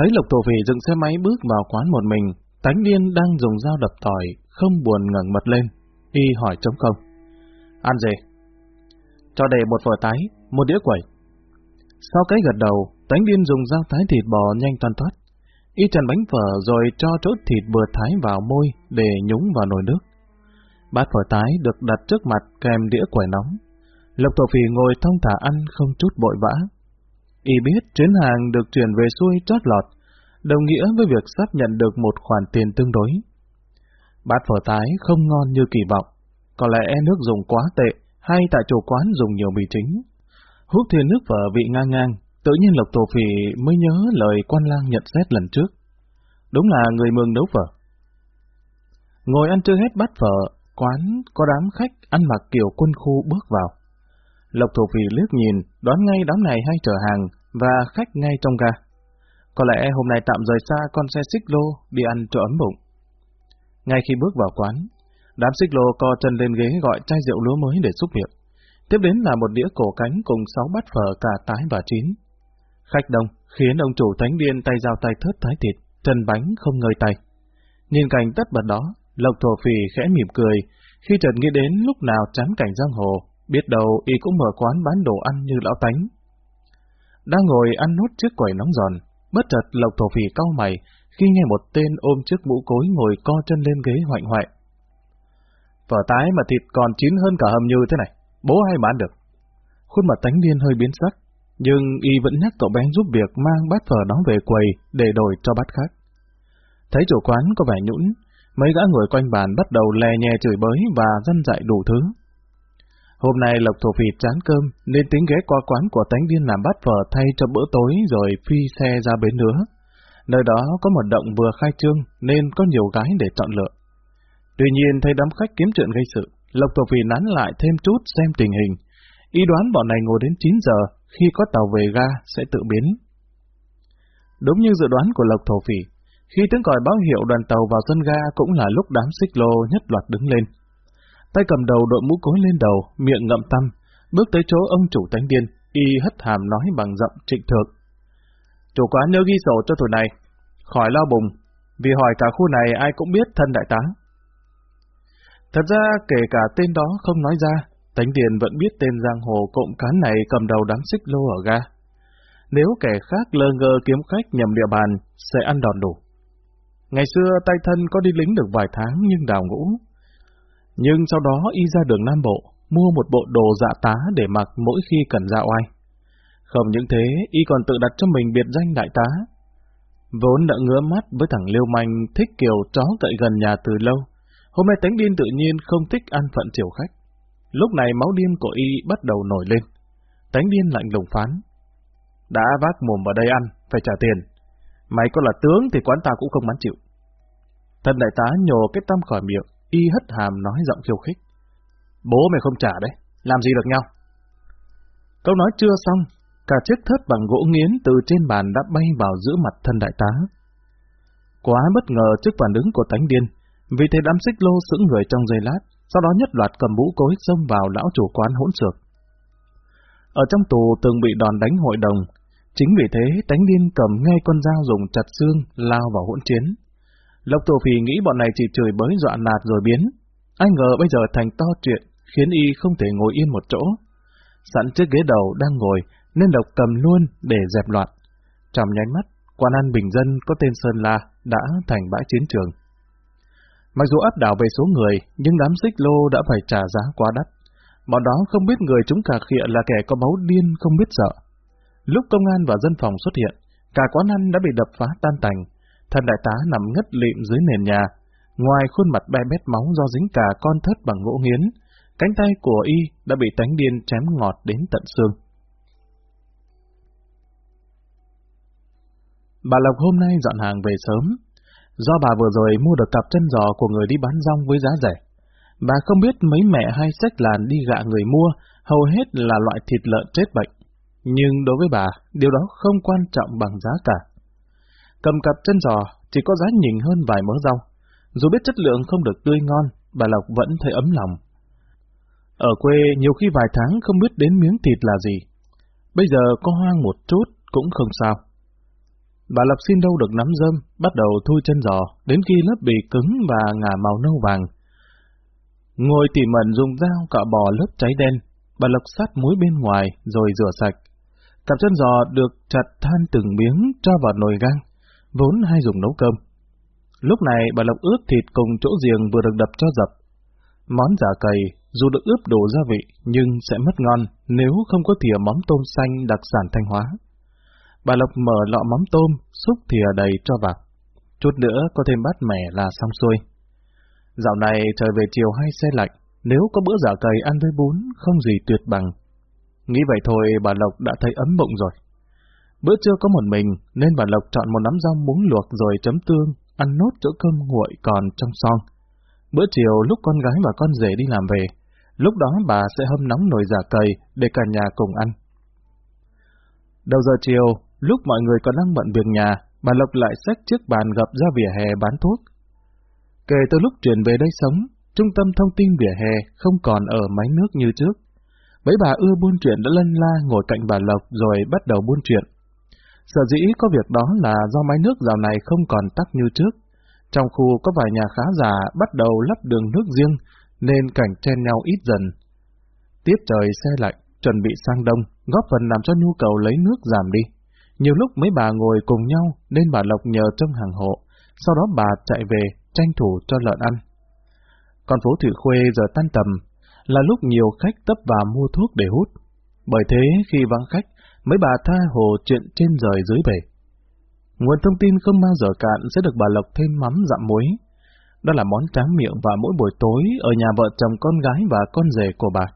Thấy Lộc Thổ Phỉ dựng xe máy bước vào quán một mình, Tánh Điên đang dùng dao đập tỏi, không buồn ngẩng mặt lên. Y hỏi trống không. Ăn gì? Cho đầy một vở tái, một đĩa quẩy. Sau cái gật đầu, Tánh Điên dùng dao thái thịt bò nhanh toàn thoát. Y trần bánh phở rồi cho chốt thịt vừa thái vào môi để nhúng vào nồi nước. Bát phở tái được đặt trước mặt kèm đĩa quẩy nóng. Lộc Thổ Phỉ ngồi thông thả ăn không chút bội vã. Y biết chuyến hàng được chuyển về xuôi chót lọt, đồng nghĩa với việc sắp nhận được một khoản tiền tương đối. Bát phở tái không ngon như kỳ vọng, có lẽ nước dùng quá tệ hay tại chủ quán dùng nhiều mì chính. Hút thêm nước phở vị ngang ngang, tự nhiên Lộc Tổ Phỉ mới nhớ lời quan lang nhận xét lần trước. Đúng là người mường nấu phở. Ngồi ăn chưa hết bát phở, quán có đám khách ăn mặc kiểu quân khu bước vào. Lộc Thổ Phỉ liếc nhìn, đoán ngay đám này hay chở hàng và khách ngay trong ga. Có lẽ hôm nay tạm rời xa con xe xích lô đi ăn cho ấm bụng. Ngay khi bước vào quán, đám xích lô co chân lên ghế gọi chai rượu lúa mới để xúc miệng. Tiếp đến là một đĩa cổ cánh cùng sáu bát phở cả tái và chín. Khách đông khiến ông chủ thánh điên tay dao tay thớt thái thịt, chân bánh không ngơi tay. Nhìn cảnh tất bật đó, Lộc Thổ phì khẽ mỉm cười, khi chợt nghĩ đến lúc nào chán cảnh giang hồ, biết đâu y cũng mở quán bán đồ ăn như lão tánh. Đang ngồi ăn nốt chiếc quẩy nóng giòn, bất chợt Lộc Thổ Phỉ cau mày khi nghe một tên ôm chiếc mũ cối ngồi co chân lên ghế hoạnh hoại. Phở tái mà thịt còn chín hơn cả hầm như thế này, bố hay bán được. Khuôn mặt tánh điên hơi biến sắc, nhưng y vẫn nhắc cậu bé giúp việc mang bát phở đó về quầy để đổi cho bát khác. Thấy chủ quán có vẻ nhũn, mấy gã ngồi quanh bàn bắt đầu lè nhè chửi bới và dân dạy đủ thứ. Hôm nay Lộc Thổ phì chán cơm nên tính ghé qua quán của tánh điên làm bát phở thay cho bữa tối rồi phi xe ra bến nữa. Nơi đó có một động vừa khai trương nên có nhiều gái để chọn lựa. Tuy nhiên thấy đám khách kiếm chuyện gây sự, Lộc Thổ phì nán lại thêm chút xem tình hình. Ý đoán bọn này ngồi đến 9 giờ, khi có tàu về ga sẽ tự biến. Đúng như dự đoán của Lộc Thổ Phỉ, khi tiếng còi báo hiệu đoàn tàu vào sân ga cũng là lúc đám xích lô nhất loạt đứng lên. Tay cầm đầu đội mũ cối lên đầu, miệng ngậm tăm, bước tới chỗ ông chủ tánh điên, y hất hàm nói bằng giọng trịnh thượng. Chủ quán nhớ ghi sổ cho tuổi này, khỏi lo bùng, vì hỏi cả khu này ai cũng biết thân đại tá. Thật ra kể cả tên đó không nói ra, Tánh Điền vẫn biết tên giang hồ cộng cán này cầm đầu đám xích lô ở ga. Nếu kẻ khác lơ ngơ kiếm khách nhầm địa bàn, sẽ ăn đòn đủ. Ngày xưa tay thân có đi lính được vài tháng nhưng đào ngũ. Nhưng sau đó y ra đường Nam Bộ, mua một bộ đồ dạ tá để mặc mỗi khi cần ra oai. Không những thế, y còn tự đặt cho mình biệt danh đại tá. Vốn đã ngứa mắt với thằng Liêu Manh thích kiểu chó cậy gần nhà từ lâu, hôm nay tánh điên tự nhiên không thích ăn phận chiều khách. Lúc này máu điên của y bắt đầu nổi lên. Tánh điên lạnh lùng phán. Đã vác mồm vào đây ăn, phải trả tiền. Mày có là tướng thì quán ta cũng không bán chịu. Thần đại tá nhổ cái tâm khỏi miệng, y hất hàm nói giọng khiêu khích. Bố mày không trả đấy, làm gì được nhau? Câu nói chưa xong, cả chiếc thớt bằng gỗ nghiến từ trên bàn đã bay vào giữa mặt thân đại tá. Quá bất ngờ trước phản ứng của tánh điên, vì thế đám xích lô sững người trong giây lát, sau đó nhất loạt cầm mũ cối xông vào lão chủ quán hỗn xược. Ở trong tù từng bị đòn đánh hội đồng, chính vì thế tánh điên cầm ngay con dao dùng chặt xương lao vào hỗn chiến. Lộc tổ phì nghĩ bọn này chỉ chửi bới dọa nạt rồi biến, ai ngờ bây giờ thành to chuyện, khiến y không thể ngồi yên một chỗ. Sẵn chiếc ghế đầu đang ngồi, nên Lộc cầm luôn để dẹp loạn. Trong nháy mắt, quan ăn bình dân có tên Sơn La đã thành bãi chiến trường. Mặc dù áp đảo về số người, nhưng đám xích lô đã phải trả giá quá đắt. Bọn đó không biết người chúng cà khịa là kẻ có máu điên không biết sợ. Lúc công an và dân phòng xuất hiện, cả quán ăn đã bị đập phá tan tành. Thần đại tá nằm ngất lịm dưới nền nhà. Ngoài khuôn mặt be bét máu do dính cả con thất bằng gỗ nghiến, cánh tay của y đã bị tánh điên chém ngọt đến tận xương. Bà Lộc hôm nay dọn hàng về sớm, Do bà vừa rồi mua được cặp chân giò của người đi bán rong với giá rẻ. Bà không biết mấy mẹ hay sách làn đi gạ người mua, hầu hết là loại thịt lợn chết bệnh. Nhưng đối với bà, điều đó không quan trọng bằng giá cả. Cầm cặp chân giò chỉ có giá nhỉnh hơn vài mớ rau. Dù biết chất lượng không được tươi ngon, bà Lộc vẫn thấy ấm lòng. Ở quê nhiều khi vài tháng không biết đến miếng thịt là gì. Bây giờ có hoang một chút cũng không sao. bà Lộc xin đâu được nắm dơm, bắt đầu thui chân giò, đến khi lớp bì cứng và ngả màu nâu vàng. Ngồi tỉ mẩn dùng dao cạo bò lớp cháy đen, bà Lộc sát muối bên ngoài rồi rửa sạch. Cặp chân giò được chặt than từng miếng cho vào nồi gang, vốn hay dùng nấu cơm. Lúc này bà Lộc ướp thịt cùng chỗ giềng vừa được đập cho dập. Món giả cầy, dù được ướp đủ gia vị, nhưng sẽ mất ngon nếu không có thìa mắm tôm xanh đặc sản Thanh Hóa. Bà Lộc mở lọ mắm tôm, xúc thìa đầy cho vào. Chút nữa có thêm bát mẻ là xong xuôi. Dạo này trời về chiều hay xe lạnh, nếu có bữa giả cầy ăn với bún, không gì tuyệt bằng. Nghĩ vậy thôi bà Lộc đã thấy ấm bụng rồi. Bữa trưa có một mình, nên bà Lộc chọn một nắm rau muống luộc rồi chấm tương, ăn nốt chỗ cơm nguội còn trong son. Bữa chiều lúc con gái và con rể đi làm về, lúc đó bà sẽ hâm nóng nồi giả cầy để cả nhà cùng ăn. Đầu giờ chiều, lúc mọi người còn đang bận việc nhà, bà Lộc lại xách chiếc bàn gập ra vỉa hè bán thuốc. Kể từ lúc chuyển về đây sống, trung tâm thông tin vỉa hè không còn ở máy nước như trước. Mấy bà ưa buôn chuyện đã lân la ngồi cạnh bà Lộc rồi bắt đầu buôn chuyện. Sở dĩ có việc đó là do máy nước dạo này không còn tắc như trước. Trong khu có vài nhà khá già bắt đầu lắp đường nước riêng, nên cảnh chen nhau ít dần. Tiếp trời xe lạnh, chuẩn bị sang đông, góp phần làm cho nhu cầu lấy nước giảm đi. Nhiều lúc mấy bà ngồi cùng nhau nên bà Lộc nhờ trong hàng hộ, sau đó bà chạy về tranh thủ cho lợn ăn. Còn phố Thủy Khuê giờ tan tầm, là lúc nhiều khách tấp vào mua thuốc để hút. Bởi thế khi vắng khách, mấy bà tha hồ chuyện trên rời dưới bể. Nguồn thông tin không bao giờ cạn sẽ được bà Lộc thêm mắm dặm muối. Đó là món tráng miệng vào mỗi buổi tối ở nhà vợ chồng con gái và con rể của bà.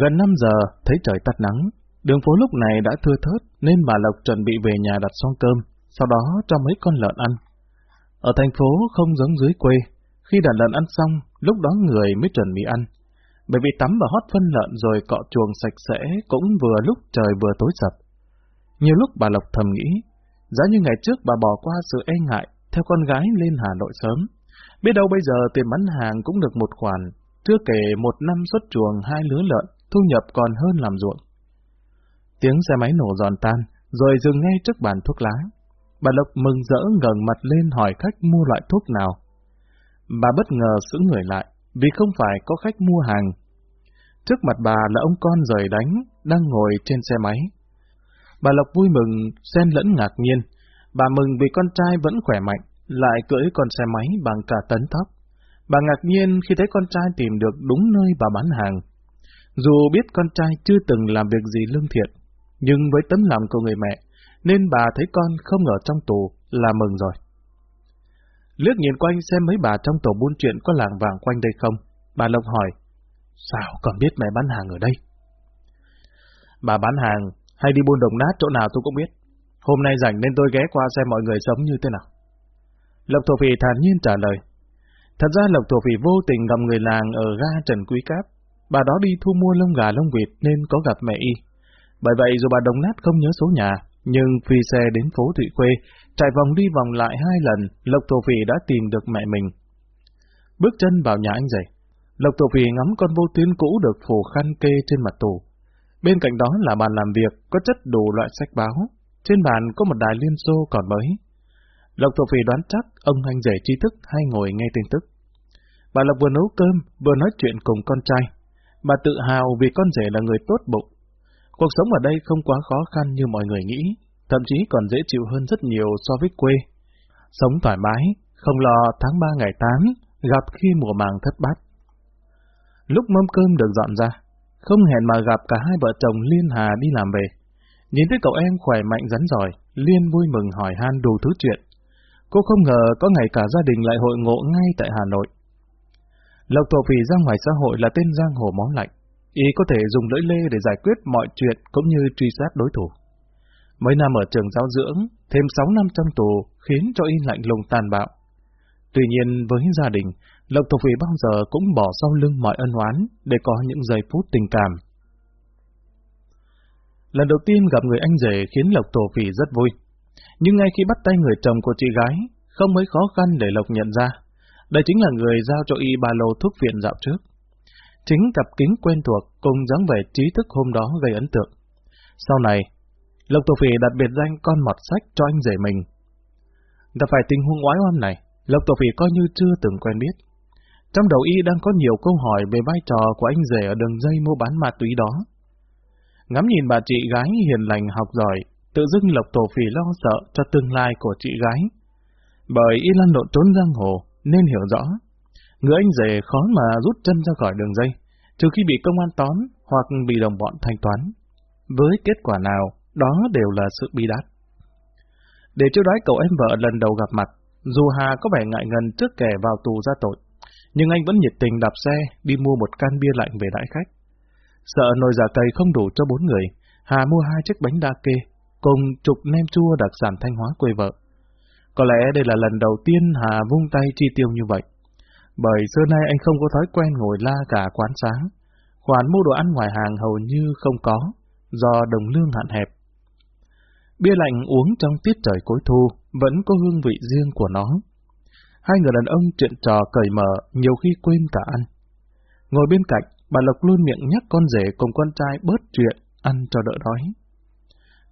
Gần 5 giờ, thấy trời tắt nắng, đường phố lúc này đã thưa thớt nên bà Lộc chuẩn bị về nhà đặt xong cơm, sau đó cho mấy con lợn ăn. Ở thành phố không giống dưới quê, khi đặt lợn ăn xong, lúc đó người mới chuẩn bị ăn. Bởi vì tắm và hót phân lợn rồi cọ chuồng sạch sẽ cũng vừa lúc trời vừa tối sập. Nhiều lúc bà Lộc thầm nghĩ, giá như ngày trước bà bỏ qua sự e ngại, theo con gái lên Hà Nội sớm. Biết đâu bây giờ tiền bán hàng cũng được một khoản, chưa kể một năm xuất chuồng hai lứa lợn, thu nhập còn hơn làm ruộng. Tiếng xe máy nổ giòn tan, rồi dừng ngay trước bàn thuốc lá. Bà Lộc mừng rỡ ngẩng mặt lên hỏi khách mua loại thuốc nào. Bà bất ngờ sững người lại, vì không phải có khách mua hàng. Trước mặt bà là ông con rời đánh, đang ngồi trên xe máy. Bà Lộc vui mừng, xen lẫn ngạc nhiên. Bà mừng vì con trai vẫn khỏe mạnh, lại cưỡi con xe máy bằng cả tấn tóc. Bà ngạc nhiên khi thấy con trai tìm được đúng nơi bà bán hàng. Dù biết con trai chưa từng làm việc gì lương thiện, nhưng với tấm lòng của người mẹ, nên bà thấy con không ở trong tù là mừng rồi. Lướt nhìn quanh xem mấy bà trong tổ buôn chuyện có làng vàng quanh đây không. Bà Lộc hỏi, sao còn biết mẹ bán hàng ở đây? Bà bán hàng hay đi buôn đồng nát chỗ nào tôi cũng biết. Hôm nay rảnh nên tôi ghé qua xem mọi người sống như thế nào. Lộc Thổ Phỉ thản nhiên trả lời. Thật ra Lộc Thổ Phỉ vô tình gặp người làng ở ga Trần Quý Cáp. Bà đó đi thu mua lông gà lông vịt nên có gặp mẹ y. Bởi vậy dù bà đồng nát không nhớ số nhà, nhưng phi xe đến phố Thụy Khuê, chạy vòng đi vòng lại hai lần, Lộc Thổ Phỉ đã tìm được mẹ mình. Bước chân vào nhà anh rể, Lộc Tổ Phỉ ngắm con vô tuyến cũ được phủ khăn kê trên mặt tủ. Bên cạnh đó là bàn làm việc, có chất đủ loại sách báo. Trên bàn có một đài liên xô còn mới. Lộc Tổ Phỉ đoán chắc ông anh rể tri thức hay ngồi nghe tin tức. Bà Lộc vừa nấu cơm, vừa nói chuyện cùng con trai. Bà tự hào vì con rể là người tốt bụng, Cuộc sống ở đây không quá khó khăn như mọi người nghĩ, thậm chí còn dễ chịu hơn rất nhiều so với quê. Sống thoải mái, không lo tháng 3 ngày 8, gặp khi mùa màng thất bát. Lúc mâm cơm được dọn ra, không hẹn mà gặp cả hai vợ chồng Liên Hà đi làm về. Nhìn thấy cậu em khỏe mạnh rắn giỏi, Liên vui mừng hỏi han đủ thứ chuyện. Cô không ngờ có ngày cả gia đình lại hội ngộ ngay tại Hà Nội. Lộc Thổ Phỉ ra ngoài xã hội là tên giang hồ máu lạnh. Y có thể dùng lưỡi lê để giải quyết mọi chuyện cũng như truy sát đối thủ. Mấy năm ở trường giáo dưỡng, thêm 6 năm trong tù khiến cho Y lạnh lùng tàn bạo. Tuy nhiên với gia đình, Lộc Thục Vĩ bao giờ cũng bỏ sau lưng mọi ân oán để có những giây phút tình cảm. Lần đầu tiên gặp người anh rể khiến Lộc Thổ Phỉ rất vui. Nhưng ngay khi bắt tay người chồng của chị gái, không mấy khó khăn để Lộc nhận ra. Đây chính là người giao cho y ba lô thuốc viện dạo trước. Chính cặp kính quen thuộc cùng dáng vẻ trí thức hôm đó gây ấn tượng. Sau này, Lộc Thổ Phỉ đặt biệt danh con mọt sách cho anh rể mình. Gặp phải tình huống oái oăm này, Lộc Tổ Phỉ coi như chưa từng quen biết. Trong đầu y đang có nhiều câu hỏi về vai trò của anh rể ở đường dây mua bán ma túy đó. Ngắm nhìn bà chị gái hiền lành học giỏi, tự dưng Lộc Tổ Phì lo sợ cho tương lai của chị gái. Bởi y lăn lộn trốn giang hồ, nên hiểu rõ. Người anh rể khó mà rút chân ra khỏi đường dây, trừ khi bị công an tóm hoặc bị đồng bọn thanh toán. Với kết quả nào, đó đều là sự bi đát. Để chiêu đái cậu em vợ lần đầu gặp mặt, dù Hà có vẻ ngại ngần trước kẻ vào tù ra tội, nhưng anh vẫn nhiệt tình đạp xe đi mua một can bia lạnh về đãi khách. Sợ nồi giả cầy không đủ cho bốn người, Hà mua hai chiếc bánh đa kê, cùng chục nem chua đặc sản thanh hóa quê vợ. Có lẽ đây là lần đầu tiên Hà vung tay chi tiêu như vậy. Bởi xưa nay anh không có thói quen ngồi la cả quán sáng. Khoản mua đồ ăn ngoài hàng hầu như không có, do đồng lương hạn hẹp. Bia lạnh uống trong tiết trời cuối thu vẫn có hương vị riêng của nó. Hai người đàn ông chuyện trò cởi mở, nhiều khi quên cả ăn. Ngồi bên cạnh, bà Lộc luôn miệng nhắc con rể cùng con trai bớt chuyện, ăn cho đỡ đói.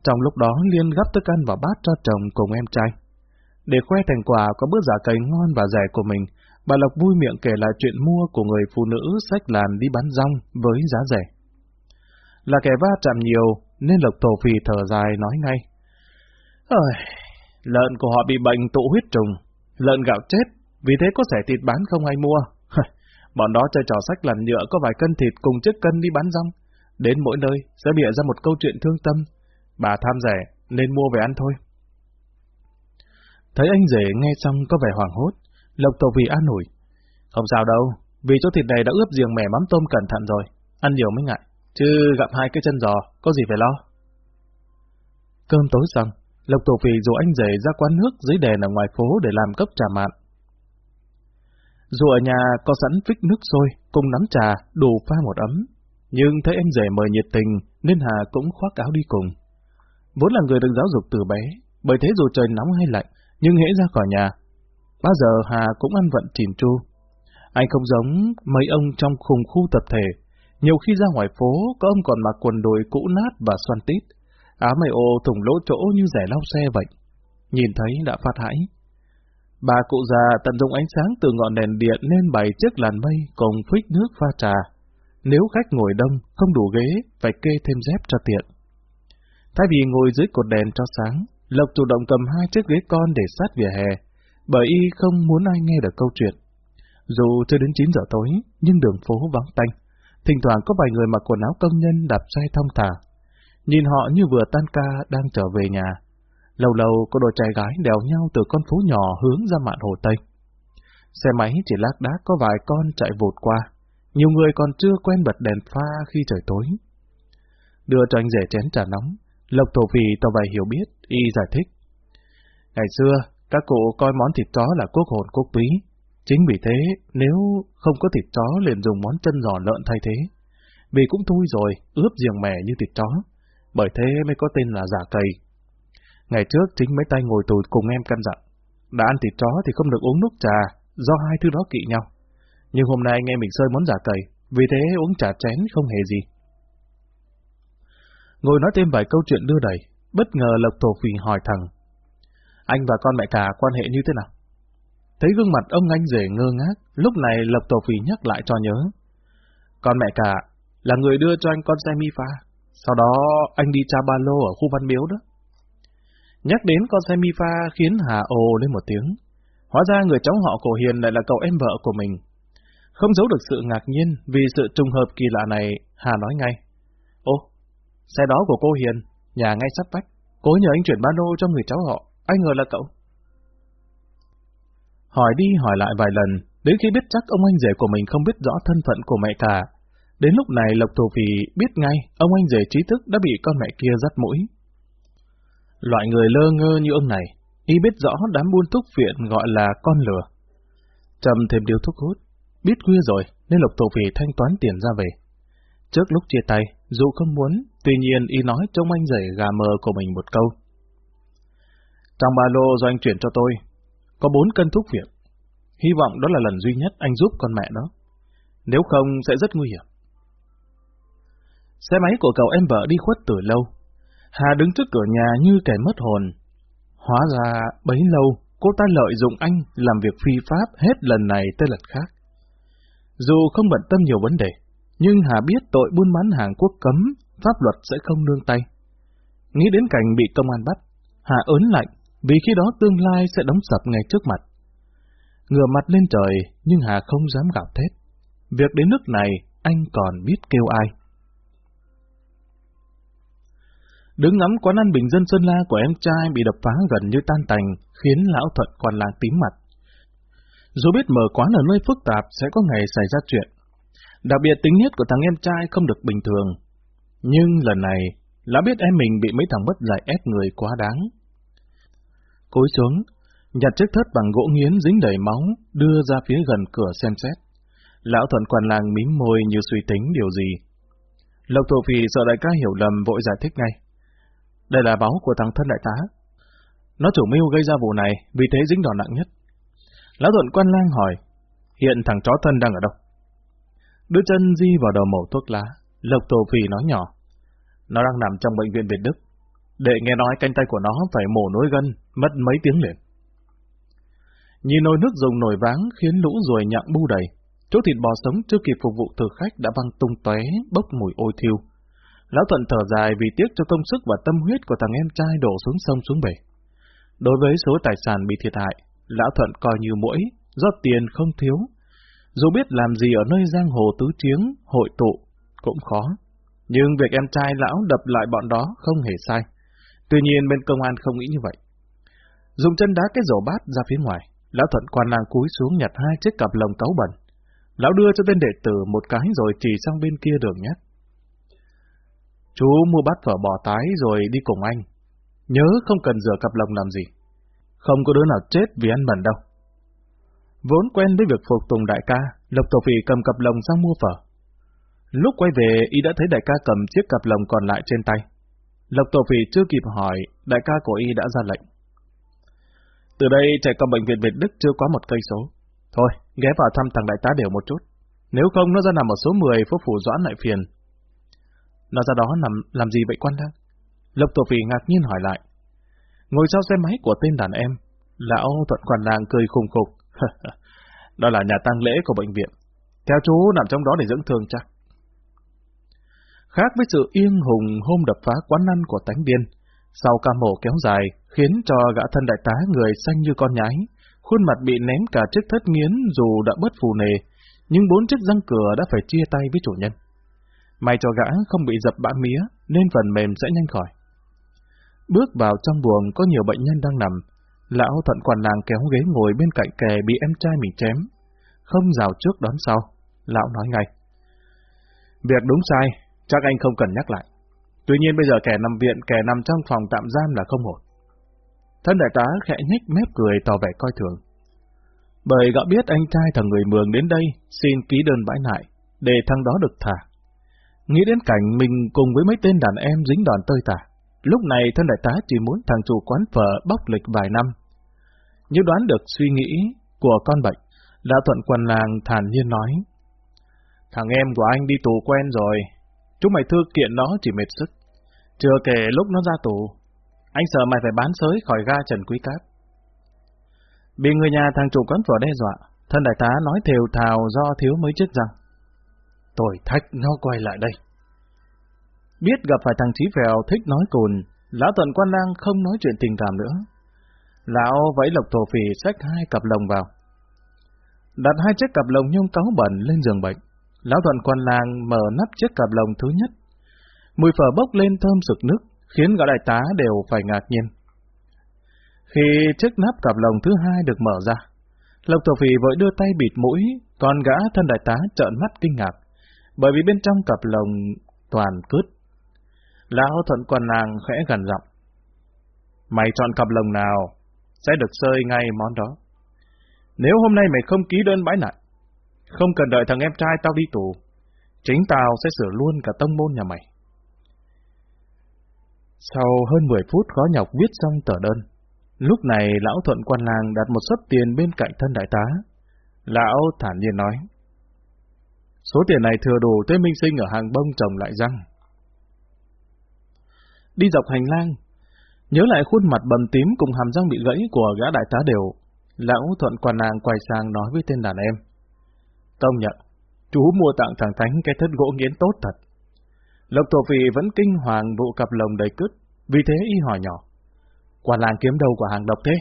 Trong lúc đó Liên gấp thức ăn vào bát cho chồng cùng em trai. Để khoe thành quả có bữa giả cầy ngon và rẻ của mình, bà Lộc vui miệng kể lại chuyện mua của người phụ nữ sách làn đi bán rong với giá rẻ. Là kẻ va chạm nhiều, nên Lộc thổ phì thở dài nói ngay. Ơi, lợn của họ bị bệnh tụ huyết trùng, lợn gạo chết, vì thế có rẻ thịt bán không ai mua. Bọn đó chơi trò sách làn nhựa có vài cân thịt cùng chiếc cân đi bán rong. Đến mỗi nơi sẽ bịa ra một câu chuyện thương tâm. Bà tham rẻ nên mua về ăn thôi. Thấy anh rể nghe xong có vẻ hoảng hốt, Lộc Tổ Vì an ủi. Không sao đâu, vì chỗ thịt này đã ướp giềng mẻ mắm tôm cẩn thận rồi, ăn nhiều mới ngại, chứ gặp hai cái chân giò, có gì phải lo. Cơm tối xong, Lộc Tổ Phỉ dù anh rể ra quán nước dưới đèn ở ngoài phố để làm cốc trà mạn. Dù ở nhà có sẵn phích nước sôi, cùng nắm trà, đủ pha một ấm, nhưng thấy anh rể mời nhiệt tình, nên Hà cũng khoác áo đi cùng. Vốn là người được giáo dục từ bé, bởi thế dù trời nóng hay lạnh, nhưng hễ ra khỏi nhà, bao giờ Hà cũng ăn vận chìm chu. Anh không giống mấy ông trong khùng khu tập thể, nhiều khi ra ngoài phố, có ông còn mặc quần đùi cũ nát và xoăn tít, áo mày ô thủng lỗ chỗ như rẻ lau xe vậy. Nhìn thấy đã phát hãi. Bà cụ già tận dụng ánh sáng từ ngọn đèn điện lên bày chiếc làn mây cùng phích nước pha trà. Nếu khách ngồi đông, không đủ ghế, phải kê thêm dép cho tiện. Thay vì ngồi dưới cột đèn cho sáng, Lộc chủ động cầm hai chiếc ghế con để sát vỉa hè, bởi y không muốn ai nghe được câu chuyện. Dù chưa đến 9 giờ tối, nhưng đường phố vắng tanh, thỉnh thoảng có vài người mặc quần áo công nhân đạp xe thông thả. Nhìn họ như vừa tan ca đang trở về nhà. Lâu lâu có đôi trai gái đèo nhau từ con phố nhỏ hướng ra mạn hồ Tây. Xe máy chỉ lác đác có vài con chạy vụt qua. Nhiều người còn chưa quen bật đèn pha khi trời tối. Đưa cho anh rể chén trà nóng, Lộc Thổ Phì tỏ vẻ hiểu biết, y giải thích. Ngày xưa, các cụ coi món thịt chó là quốc hồn quốc túy. Chính vì thế, nếu không có thịt chó liền dùng món chân giò lợn thay thế. Vì cũng thui rồi, ướp giềng mẻ như thịt chó. Bởi thế mới có tên là giả cầy. Ngày trước chính mấy tay ngồi tù cùng em căn dặn. Đã ăn thịt chó thì không được uống nước trà, do hai thứ đó kỵ nhau. Nhưng hôm nay nghe mình sơi món giả cầy, vì thế uống trà chén không hề gì. Ngồi nói thêm vài câu chuyện đưa đẩy, bất ngờ Lộc Thổ Phì hỏi thằng. Anh và con mẹ cả quan hệ như thế nào? Thấy gương mặt ông anh rể ngơ ngác, lúc này Lộc Tổ Phì nhắc lại cho nhớ. Con mẹ cả là người đưa cho anh con xe mi pha, sau đó anh đi tra ba lô ở khu văn miếu đó. Nhắc đến con xe mi pha khiến Hà ồ lên một tiếng. Hóa ra người cháu họ cổ Hiền lại là cậu em vợ của mình. Không giấu được sự ngạc nhiên vì sự trùng hợp kỳ lạ này, Hà nói ngay. Ô, xe đó của cô Hiền, nhà ngay sắp vách. cố nhờ anh chuyển ba lô cho người cháu họ, anh ngờ là cậu. Hỏi đi hỏi lại vài lần, đến khi biết chắc ông anh rể của mình không biết rõ thân phận của mẹ cả. Đến lúc này Lộc Thổ Phỉ biết ngay ông anh rể trí thức đã bị con mẹ kia dắt mũi. Loại người lơ ngơ như ông này, y biết rõ đám buôn thuốc viện gọi là con lừa. Trầm thêm điếu thuốc hút, biết khuya rồi nên Lộc Thổ Phỉ thanh toán tiền ra về. Trước lúc chia tay, dù không muốn, tuy nhiên y nói trong anh rể gà mờ của mình một câu. Trong ba lô do anh chuyển cho tôi, có bốn cân thuốc viện. Hy vọng đó là lần duy nhất anh giúp con mẹ đó. Nếu không sẽ rất nguy hiểm. Xe máy của cậu em vợ đi khuất từ lâu. Hà đứng trước cửa nhà như kẻ mất hồn. Hóa ra bấy lâu, cô ta lợi dụng anh làm việc phi pháp hết lần này tới lần khác. Dù không bận tâm nhiều vấn đề, nhưng Hà biết tội buôn bán hàng quốc cấm, pháp luật sẽ không nương tay. Nghĩ đến cảnh bị công an bắt, Hà ớn lạnh, vì khi đó tương lai sẽ đóng sập ngay trước mặt. Ngửa mặt lên trời, nhưng Hà không dám gạo thét. Việc đến nước này, anh còn biết kêu ai. Đứng ngắm quán ăn bình dân Sơn La của em trai bị đập phá gần như tan tành, khiến lão thuận còn là tím mặt. Dù biết mở quán ở nơi phức tạp sẽ có ngày xảy ra chuyện. Đặc biệt tính nhất của thằng em trai không được bình thường. Nhưng lần này, lão biết em mình bị mấy thằng bất dạy ép người quá đáng. cối xuống, nhặt chiếc thất bằng gỗ nghiến dính đầy máu, đưa ra phía gần cửa xem xét. Lão thuận quản làng mím môi như suy tính điều gì. Lộc thổ phì sợ đại ca hiểu lầm vội giải thích ngay. Đây là báo của thằng thân đại tá. Nó chủ mưu gây ra vụ này, vì thế dính đòn nặng nhất. Lão thuận quan lang hỏi, hiện thằng chó thân đang ở đâu? Đưa chân di vào đầu mẩu thuốc lá, Lộc Tổ Phì nói nhỏ. Nó đang nằm trong bệnh viện Việt Đức. Để nghe nói canh tay của nó phải mổ nối gân, mất mấy tiếng liền. Nhìn nồi nước dùng nồi váng khiến lũ ruồi nhặng bu đầy. Chỗ thịt bò sống chưa kịp phục vụ thực khách đã văng tung tóe, bốc mùi ôi thiêu. Lão Thuận thở dài vì tiếc cho công sức và tâm huyết của thằng em trai đổ xuống sông xuống bể. Đối với số tài sản bị thiệt hại, Lão Thuận coi như mũi, do tiền không thiếu. Dù biết làm gì ở nơi giang hồ tứ chiếng, hội tụ, cũng khó. Nhưng việc em trai lão đập lại bọn đó không hề sai. Tuy nhiên bên công an không nghĩ như vậy. Dùng chân đá cái rổ bát ra phía ngoài, lão thuận quan lang cúi xuống nhặt hai chiếc cặp lồng cáu bẩn. Lão đưa cho tên đệ tử một cái rồi chỉ sang bên kia đường nhát. Chú mua bát phở bò tái rồi đi cùng anh. Nhớ không cần rửa cặp lồng làm gì. Không có đứa nào chết vì ăn bẩn đâu. Vốn quen với việc phục tùng đại ca, Lộc Tổ phi cầm cặp lồng sang mua phở. Lúc quay về, y đã thấy đại ca cầm chiếc cặp lồng còn lại trên tay. Lộc Tổ phi chưa kịp hỏi, đại ca của y đã ra lệnh. Từ đây chạy con bệnh viện Việt Đức chưa quá một cây số. Thôi, ghé vào thăm thằng đại tá đều một chút. Nếu không nó ra nằm ở số 10 phố phủ doãn lại phiền. Nó ra đó nằm làm gì vậy quan lang? Lộc Tổ Phỉ ngạc nhiên hỏi lại. Ngồi sau xe máy của tên đàn em, lão thuận quan lang cười khùng khục. đó là nhà tang lễ của bệnh viện. Theo chú nằm trong đó để dưỡng thương chắc. Khác với sự yên hùng hôm đập phá quán ăn của tánh điên, sau ca mổ kéo dài, khiến cho gã thân đại tá người xanh như con nhái, khuôn mặt bị ném cả chiếc thất nghiến dù đã bớt phù nề, nhưng bốn chiếc răng cửa đã phải chia tay với chủ nhân. May cho gã không bị dập bã mía, nên phần mềm sẽ nhanh khỏi. Bước vào trong buồng có nhiều bệnh nhân đang nằm, lão thuận quản làng kéo ghế ngồi bên cạnh kè bị em trai mình chém. Không rào trước đón sau, lão nói ngay. Việc đúng sai, chắc anh không cần nhắc lại. Tuy nhiên bây giờ kẻ nằm viện, kẻ nằm trong phòng tạm giam là không ổn. Thân đại tá khẽ nhếch mép cười tỏ vẻ coi thường. Bởi gã biết anh trai thằng người mường đến đây xin ký đơn bãi nại, để thằng đó được thả. Nghĩ đến cảnh mình cùng với mấy tên đàn em dính đòn tơi tả. Lúc này thân đại tá chỉ muốn thằng chủ quán phở bóc lịch vài năm. Như đoán được suy nghĩ của con bệnh, đã thuận quần làng thản nhiên nói. Thằng em của anh đi tù quen rồi, chúng mày thư kiện nó chỉ mệt sức. Chưa kể lúc nó ra tù, anh sợ mày phải bán sới khỏi ga Trần Quý Cáp. Bị người nhà thằng chủ quán phở đe dọa, thân đại tá nói thều thào do thiếu mấy chiếc răng. Tôi thách nó quay lại đây. Biết gặp phải thằng Chí Phèo thích nói cùn, lão tuần quan lang không nói chuyện tình cảm nữa. Lão vẫy lộc thổ phì xách hai cặp lồng vào. Đặt hai chiếc cặp lồng nhung cáo bẩn lên giường bệnh. Lão thuận quan lang mở nắp chiếc cặp lồng thứ nhất. Mùi phở bốc lên thơm sực nước, khiến gã đại tá đều phải ngạc nhiên. Khi chiếc nắp cặp lồng thứ hai được mở ra, Lộc Thổ Phì vội đưa tay bịt mũi, còn gã thân đại tá trợn mắt kinh ngạc, bởi vì bên trong cặp lồng toàn cướp. Lão thuận quan nàng khẽ gần giọng. Mày chọn cặp lồng nào, sẽ được sơi ngay món đó. Nếu hôm nay mày không ký đơn bãi nại, không cần đợi thằng em trai tao đi tù, chính tao sẽ sửa luôn cả tông môn nhà mày. Sau hơn 10 phút khó nhọc viết xong tờ đơn, lúc này lão thuận quan làng đặt một suất tiền bên cạnh thân đại tá. Lão thản nhiên nói, số tiền này thừa đủ tới minh sinh ở hàng bông trồng lại răng. đi dọc hành lang. Nhớ lại khuôn mặt bầm tím cùng hàm răng bị gãy của gã đại tá đều, lão thuận quan nàng quay sang nói với tên đàn em. Công nhận, chú mua tặng thằng Thánh cái thất gỗ nghiến tốt thật. Lộc thổ phì vẫn kinh hoàng vụ cặp lồng đầy cứt, vì thế y hỏi nhỏ. Quan làng kiếm đâu của hàng độc thế?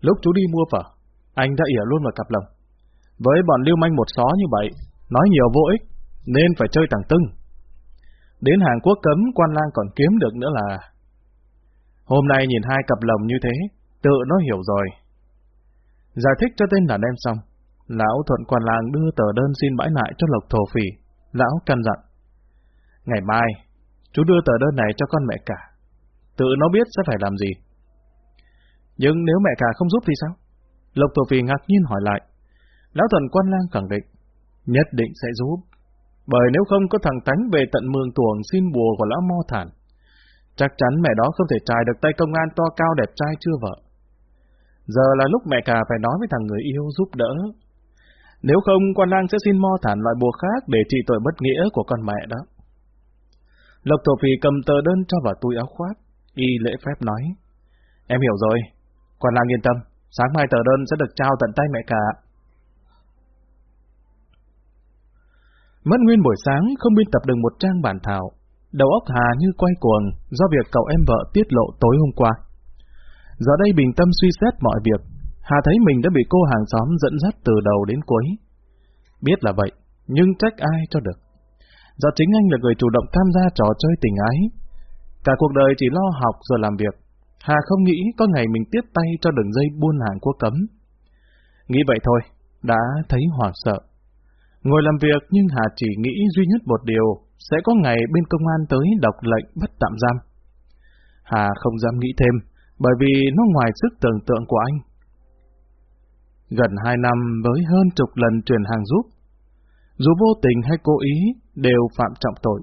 Lúc chú đi mua phở, anh đã ỉa luôn vào cặp lồng. Với bọn lưu manh một xó như vậy, nói nhiều vô ích, nên phải chơi tàng tưng. Đến Hàn Quốc cấm quan lang còn kiếm được nữa là... Hôm nay nhìn hai cặp lồng như thế, tự nó hiểu rồi. Giải thích cho tên đàn em xong, lão thuận quan lang đưa tờ đơn xin bãi lại cho lộc thổ phỉ. Lão căn dặn. Ngày mai, chú đưa tờ đơn này cho con mẹ cả. Tự nó biết sẽ phải làm gì. Nhưng nếu mẹ cả không giúp thì sao? Lộc thổ phỉ ngạc nhiên hỏi lại. Lão thuận quan lang khẳng định, nhất định sẽ giúp. Bởi nếu không có thằng Tánh về tận mương tuồng xin bùa của lão mo thản, chắc chắn mẹ đó không thể trai được tay công an to cao đẹp trai chưa vợ. Giờ là lúc mẹ cả phải nói với thằng người yêu giúp đỡ. Nếu không, quan lang sẽ xin mo thản loại bùa khác để trị tội bất nghĩa của con mẹ đó. Lộc Thổ Phì cầm tờ đơn cho vào túi áo khoác, y lễ phép nói. Em hiểu rồi, quan lang yên tâm, sáng mai tờ đơn sẽ được trao tận tay mẹ cả. Mất nguyên buổi sáng không biên tập được một trang bản thảo, đầu óc Hà như quay cuồng do việc cậu em vợ tiết lộ tối hôm qua. Giờ đây bình tâm suy xét mọi việc, Hà thấy mình đã bị cô hàng xóm dẫn dắt từ đầu đến cuối. Biết là vậy, nhưng trách ai cho được. Do chính anh là người chủ động tham gia trò chơi tình ái. Cả cuộc đời chỉ lo học rồi làm việc. Hà không nghĩ có ngày mình tiếp tay cho đường dây buôn hàng quốc cấm. Nghĩ vậy thôi, đã thấy hoảng sợ. Ngồi làm việc nhưng Hà chỉ nghĩ duy nhất một điều, sẽ có ngày bên công an tới đọc lệnh bắt tạm giam. Hà không dám nghĩ thêm, bởi vì nó ngoài sức tưởng tượng của anh. Gần hai năm với hơn chục lần truyền hàng giúp, dù vô tình hay cố ý, đều phạm trọng tội.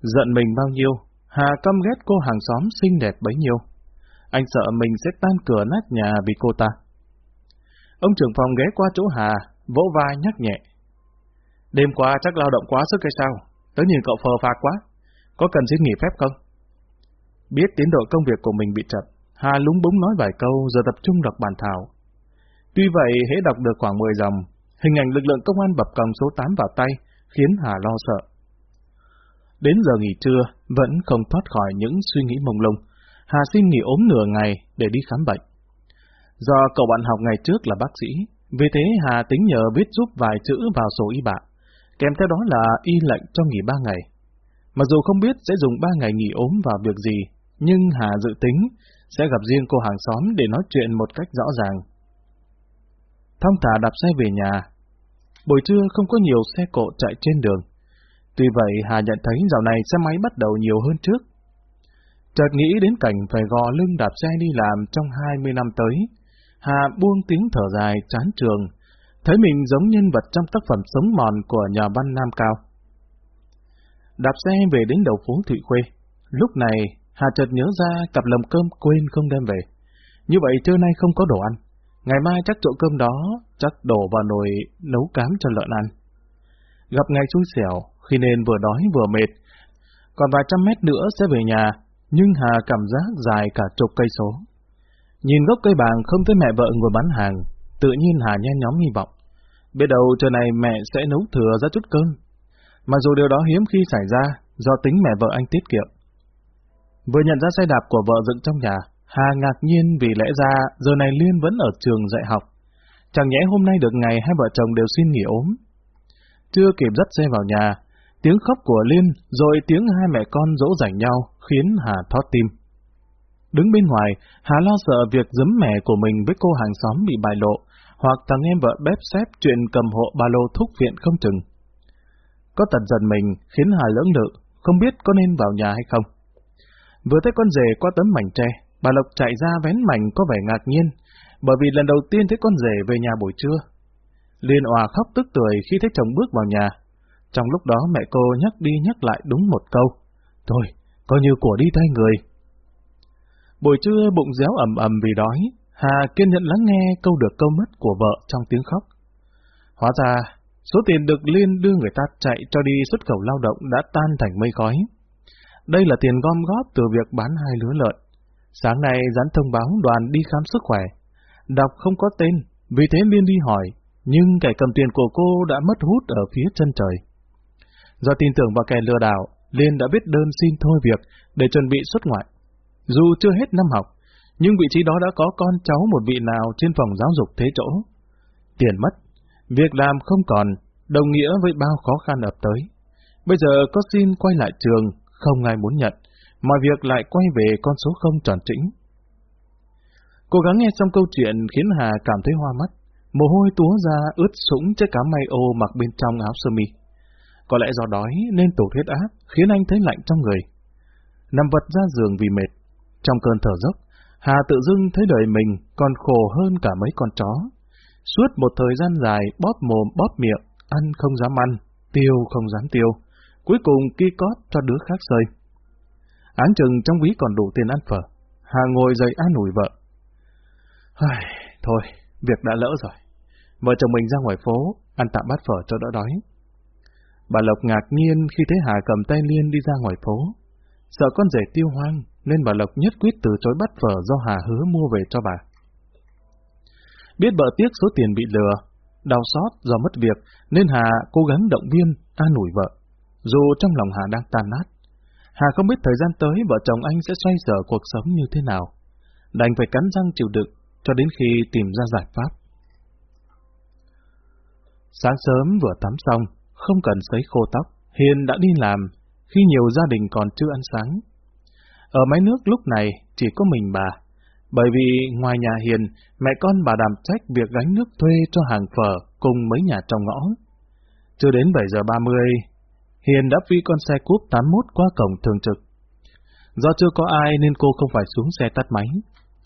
Giận mình bao nhiêu, Hà căm ghét cô hàng xóm xinh đẹp bấy nhiêu. Anh sợ mình sẽ tan cửa nát nhà vì cô ta. Ông trưởng phòng ghé qua chỗ Hà, vỗ vai nhắc nhẹ. Đêm qua chắc lao động quá sức hay sao? Tớ nhìn cậu phờ phạc quá. Có cần xin nghỉ phép không? Biết tiến độ công việc của mình bị chậm, Hà lúng búng nói vài câu rồi tập trung đọc bản thảo. Tuy vậy, hễ đọc được khoảng 10 dòng, hình ảnh lực lượng công an bập còng số 8 vào tay, khiến Hà lo sợ. Đến giờ nghỉ trưa, vẫn không thoát khỏi những suy nghĩ mông lung. Hà xin nghỉ ốm nửa ngày để đi khám bệnh. Do cậu bạn học ngày trước là bác sĩ, vì thế Hà tính nhờ viết giúp vài chữ vào sổ y bạ, kèm theo đó là y lệnh cho nghỉ ba ngày. Mặc dù không biết sẽ dùng ba ngày nghỉ ốm vào việc gì, nhưng Hà dự tính sẽ gặp riêng cô hàng xóm để nói chuyện một cách rõ ràng. Thong thả đạp xe về nhà. Buổi trưa không có nhiều xe cộ chạy trên đường. Tuy vậy Hà nhận thấy dạo này xe máy bắt đầu nhiều hơn trước. Chợt nghĩ đến cảnh phải gò lưng đạp xe đi làm trong 20 năm tới, Hà buông tiếng thở dài chán trường, thấy mình giống nhân vật trong tác phẩm sống mòn của nhà văn Nam Cao. Đạp xe về đến đầu phố Thụy Khuê, lúc này Hà chợt nhớ ra cặp lồng cơm quên không đem về. Như vậy trưa nay không có đồ ăn, ngày mai chắc chỗ cơm đó chắc đổ vào nồi nấu cám cho lợn ăn. Gặp ngày xui xẻo, khi nên vừa đói vừa mệt, còn vài trăm mét nữa sẽ về nhà, nhưng Hà cảm giác dài cả chục cây số. Nhìn gốc cây bàng không thấy mẹ vợ ngồi bán hàng, tự nhiên Hà nhen nhóm hy vọng. Biết đầu trời này mẹ sẽ nấu thừa ra chút cơm. Mặc dù điều đó hiếm khi xảy ra, do tính mẹ vợ anh tiết kiệm. Vừa nhận ra xe đạp của vợ dựng trong nhà, Hà ngạc nhiên vì lẽ ra giờ này Liên vẫn ở trường dạy học. Chẳng nhẽ hôm nay được ngày hai vợ chồng đều xin nghỉ ốm. Chưa kịp dắt xe vào nhà, tiếng khóc của Liên rồi tiếng hai mẹ con dỗ dành nhau khiến Hà thót tim. Đứng bên ngoài, Hà lo sợ việc giấm mẹ của mình với cô hàng xóm bị bại lộ, hoặc thằng em vợ bếp xếp chuyện cầm hộ ba lô thúc viện không chừng. Có tật giận mình khiến Hà lưỡng lự, không biết có nên vào nhà hay không. Vừa thấy con rể qua tấm mảnh tre, bà Lộc chạy ra vén mảnh có vẻ ngạc nhiên, bởi vì lần đầu tiên thấy con rể về nhà buổi trưa. Liên òa khóc tức tuổi khi thấy chồng bước vào nhà. Trong lúc đó mẹ cô nhắc đi nhắc lại đúng một câu. Thôi, coi như của đi tay người. Buổi trưa bụng réo ẩm ẩm vì đói, Hà kiên nhẫn lắng nghe câu được câu mất của vợ trong tiếng khóc. Hóa ra, số tiền được Liên đưa người ta chạy cho đi xuất khẩu lao động đã tan thành mây khói. đây là tiền gom góp từ việc bán hai lứa lợn. Sáng nay dán thông báo đoàn đi khám sức khỏe. Đọc không có tên, vì thế Liên đi hỏi, nhưng kẻ cầm tiền của cô đã mất hút ở phía chân trời. Do tin tưởng vào kẻ lừa đảo, Liên đã viết đơn xin thôi việc để chuẩn bị xuất ngoại. Dù chưa hết năm học, nhưng vị trí đó đã có con cháu một vị nào trên phòng giáo dục thế chỗ. Tiền mất, việc làm không còn, đồng nghĩa với bao khó khăn ập tới. Bây giờ có xin quay lại trường, không ai muốn nhận, mọi việc lại quay về con số không tròn chỉnh. Cố gắng nghe xong câu chuyện khiến Hà cảm thấy hoa mắt, mồ hôi túa ra ướt sũng chiếc cá may ô mặc bên trong áo sơ mi. Có lẽ do đói nên tụt huyết áp khiến anh thấy lạnh trong người. Nằm vật ra giường vì mệt, trong cơn thở dốc, Hà tự dưng thấy đời mình còn khổ hơn cả mấy con chó. Suốt một thời gian dài bóp mồm bóp miệng, ăn không dám ăn, tiêu không dám tiêu, cuối cùng ki cót cho đứa khác rơi. Án chừng trong ví còn đủ tiền ăn phở, Hà ngồi dậy an ủi vợ. Ai, thôi, việc đã lỡ rồi. Vợ chồng mình ra ngoài phố, ăn tạm bát phở cho đỡ đói. Bà Lộc ngạc nhiên khi thấy Hà cầm tay Liên đi ra ngoài phố. Sợ con rể tiêu hoang, nên bà Lộc nhất quyết từ chối bắt phở do Hà hứa mua về cho bà. Biết vợ tiếc số tiền bị lừa, đau xót do mất việc, nên Hà cố gắng động viên, an ủi vợ, dù trong lòng Hà đang tan nát. Hà không biết thời gian tới vợ chồng anh sẽ xoay sở cuộc sống như thế nào. Đành phải cắn răng chịu đựng, cho đến khi tìm ra giải pháp. Sáng sớm vừa tắm xong, không cần sấy khô tóc, Hiền đã đi làm, khi nhiều gia đình còn chưa ăn sáng. Ở máy nước lúc này chỉ có mình bà, bởi vì ngoài nhà Hiền, mẹ con bà đảm trách việc gánh nước thuê cho hàng phở cùng mấy nhà trong ngõ. Chưa đến 7 giờ 30, Hiền đã phi con xe cúp 81 qua cổng thường trực. Do chưa có ai nên cô không phải xuống xe tắt máy.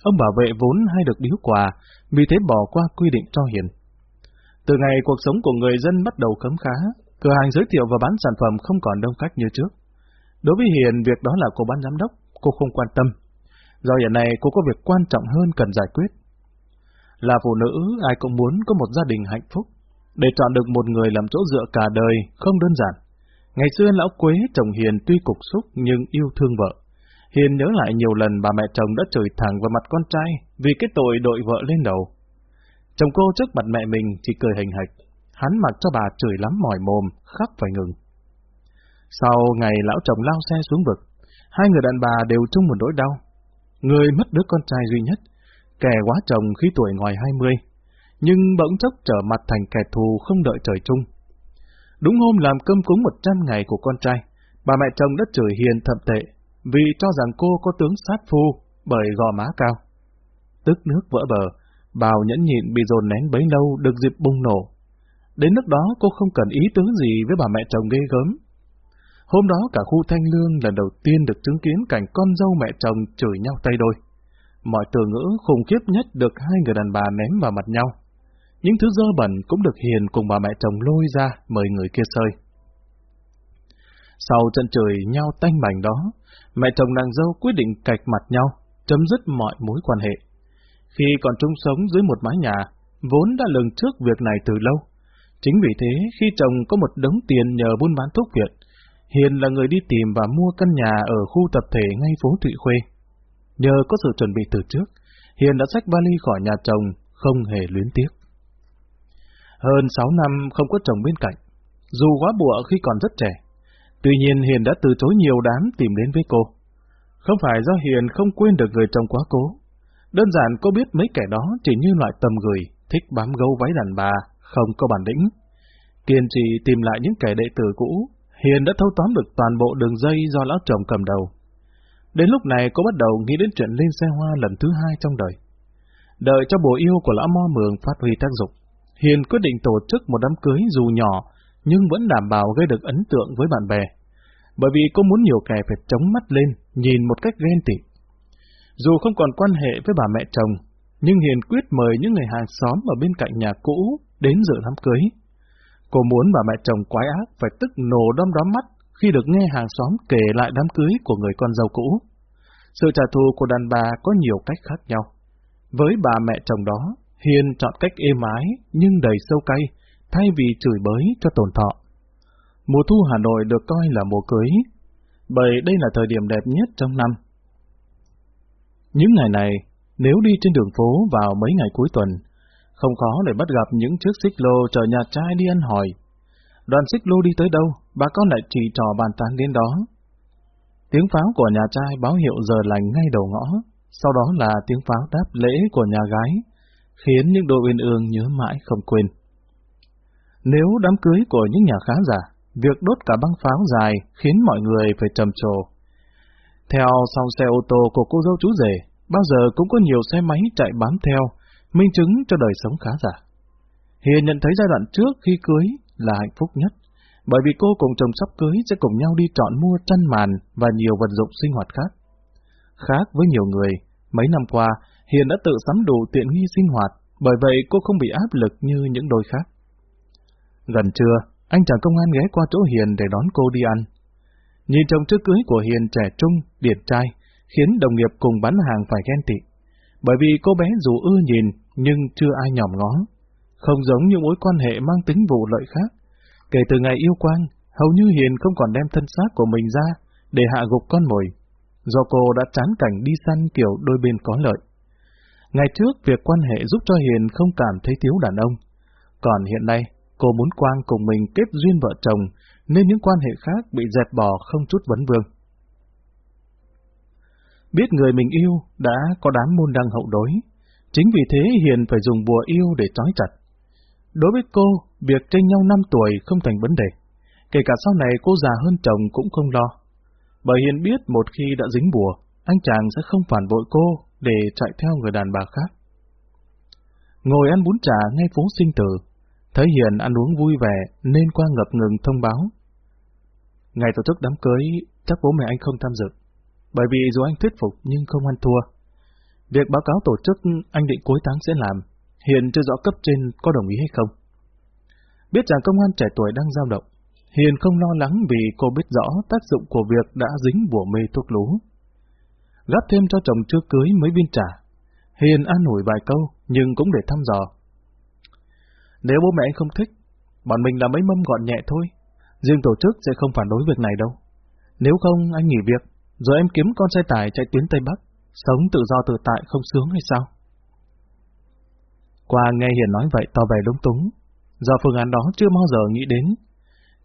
Ông bảo vệ vốn hay được biếu quà, vì thế bỏ qua quy định cho Hiền. Từ ngày cuộc sống của người dân bắt đầu khấm khá, cửa hàng giới thiệu và bán sản phẩm không còn đông khách như trước. Đối với Hiền, việc đó là cô bán giám đốc, cô không quan tâm. Do hiện nay cô có việc quan trọng hơn cần giải quyết. Là phụ nữ, ai cũng muốn có một gia đình hạnh phúc. Để chọn được một người làm chỗ dựa cả đời không đơn giản. Ngày xưa lão Quế chồng Hiền tuy cục xúc nhưng yêu thương vợ. Hiền nhớ lại nhiều lần bà mẹ chồng đã chửi thẳng vào mặt con trai vì cái tội đội vợ lên đầu. Chồng cô trước mặt mẹ mình chỉ cười hình hạch, hắn mặc cho bà chửi lắm mỏi mồm, khắp phải ngừng. Sau ngày lão chồng lao xe xuống vực, hai người đàn bà đều chung một nỗi đau. Người mất đứa con trai duy nhất, kẻ quá chồng khi tuổi ngoài hai mươi, nhưng bỗng chốc trở mặt thành kẻ thù không đợi trời chung. Đúng hôm làm cơm cúng một trăm ngày của con trai, bà mẹ chồng đã chửi hiền thậm tệ, vì cho rằng cô có tướng sát phu bởi gò má cao. Tức nước vỡ bờ, bào nhẫn nhịn bị dồn nén bấy lâu được dịp bùng nổ. Đến lúc đó cô không cần ý tứ gì với bà mẹ chồng ghê gớm, Hôm đó cả khu Thanh Lương lần đầu tiên được chứng kiến cảnh con dâu mẹ chồng chửi nhau tay đôi. Mọi từ ngữ khủng khiếp nhất được hai người đàn bà ném vào mặt nhau. Những thứ dơ bẩn cũng được Hiền cùng bà mẹ chồng lôi ra mời người kia sơi. Sau trận chửi nhau tanh mảnh đó, mẹ chồng nàng dâu quyết định cạch mặt nhau, chấm dứt mọi mối quan hệ. Khi còn chung sống dưới một mái nhà, vốn đã lường trước việc này từ lâu. Chính vì thế, khi chồng có một đống tiền nhờ buôn bán thuốc viện, Hiền là người đi tìm và mua căn nhà ở khu tập thể ngay phố Thụy Khuê. Nhờ có sự chuẩn bị từ trước, Hiền đã xách vali khỏi nhà chồng, không hề luyến tiếc. Hơn 6 năm không có chồng bên cạnh, dù quá bụa khi còn rất trẻ. Tuy nhiên Hiền đã từ chối nhiều đám tìm đến với cô. Không phải do Hiền không quên được người chồng quá cố. Đơn giản cô biết mấy kẻ đó chỉ như loại tầm người, thích bám gấu váy đàn bà, không có bản lĩnh. Kiên trì tìm lại những kẻ đệ tử cũ, Hiền đã thâu tóm được toàn bộ đường dây do lão chồng cầm đầu. Đến lúc này cô bắt đầu nghĩ đến chuyện lên xe hoa lần thứ hai trong đời. Đợi cho bồ yêu của lão mo mường phát huy tác dụng, Hiền quyết định tổ chức một đám cưới dù nhỏ, nhưng vẫn đảm bảo gây được ấn tượng với bạn bè. Bởi vì cô muốn nhiều kẻ phải chống mắt lên, nhìn một cách ghen tị. Dù không còn quan hệ với bà mẹ chồng, nhưng Hiền quyết mời những người hàng xóm ở bên cạnh nhà cũ đến dự đám cưới. Cô muốn bà mẹ chồng quái ác phải tức nổ đom đóm mắt khi được nghe hàng xóm kể lại đám cưới của người con dâu cũ. Sự trả thù của đàn bà có nhiều cách khác nhau. Với bà mẹ chồng đó, Hiền chọn cách êm ái nhưng đầy sâu cay, thay vì chửi bới cho tổn thọ. Mùa thu Hà Nội được coi là mùa cưới. bởi đây là thời điểm đẹp nhất trong năm. Những ngày này, nếu đi trên đường phố vào mấy ngày cuối tuần, không khó để bắt gặp những chiếc xích lô chở nhà trai đi ăn hỏi. Đoàn xích lô đi tới đâu, bà con lại chỉ trò bàn tán đến đó. Tiếng pháo của nhà trai báo hiệu giờ lành ngay đầu ngõ, sau đó là tiếng pháo đáp lễ của nhà gái, khiến những đôi uyên ương nhớ mãi không quên. Nếu đám cưới của những nhà khá giả, việc đốt cả băng pháo dài khiến mọi người phải trầm trồ. Theo sau xe ô tô của cô dâu chú rể, bao giờ cũng có nhiều xe máy chạy bám theo, minh chứng cho đời sống khá giả. Hiền nhận thấy giai đoạn trước khi cưới là hạnh phúc nhất, bởi vì cô cùng chồng sắp cưới sẽ cùng nhau đi chọn mua chăn màn và nhiều vật dụng sinh hoạt khác. Khác với nhiều người, mấy năm qua, Hiền đã tự sắm đủ tiện nghi sinh hoạt, bởi vậy cô không bị áp lực như những đôi khác. Gần trưa, anh chàng công an ghé qua chỗ Hiền để đón cô đi ăn. Nhìn chồng trước cưới của Hiền trẻ trung, điển trai, khiến đồng nghiệp cùng bán hàng phải ghen tị. Bởi vì cô bé dù ưa nhìn, nhưng chưa ai nhòm ngó. Không giống như mối quan hệ mang tính vụ lợi khác. Kể từ ngày yêu quang, hầu như Hiền không còn đem thân xác của mình ra để hạ gục con mồi. Do cô đã chán cảnh đi săn kiểu đôi bên có lợi. Ngày trước, việc quan hệ giúp cho Hiền không cảm thấy thiếu đàn ông. Còn hiện nay, cô muốn Quang cùng mình kết duyên vợ chồng, nên những quan hệ khác bị dẹp bỏ không chút vấn vương. Biết người mình yêu đã có đám môn đăng hậu đối, chính vì thế Hiền phải dùng bùa yêu để trói chặt. Đối với cô, việc tranh nhau 5 tuổi không thành vấn đề, kể cả sau này cô già hơn chồng cũng không lo. Bởi Hiền biết một khi đã dính bùa, anh chàng sẽ không phản bội cô để chạy theo người đàn bà khác. Ngồi ăn bún chả ngay phố sinh tử, thấy Hiền ăn uống vui vẻ nên qua ngập ngừng thông báo. Ngày tổ chức đám cưới, chắc bố mẹ anh không tham dự, bởi vì dù anh thuyết phục nhưng không ăn thua. Việc báo cáo tổ chức anh định cuối tháng sẽ làm, Hiền chưa rõ cấp trên có đồng ý hay không. Biết rằng công an trẻ tuổi đang dao động, Hiền không lo lắng vì cô biết rõ tác dụng của việc đã dính bùa mê thuốc lú. Gắp thêm cho chồng chưa cưới mấy viên trả. Hiền an ủi vài câu, nhưng cũng để thăm dò. Nếu bố mẹ anh không thích, bọn mình là mấy mâm gọn nhẹ thôi. Riêng tổ chức sẽ không phản đối việc này đâu. Nếu không, anh nghỉ việc, rồi em kiếm con xe tải chạy tuyến Tây Bắc, sống tự do tự tại không sướng hay sao? Qua nghe Hiền nói vậy tỏ vẻ lúng túng, do phương án đó chưa bao giờ nghĩ đến.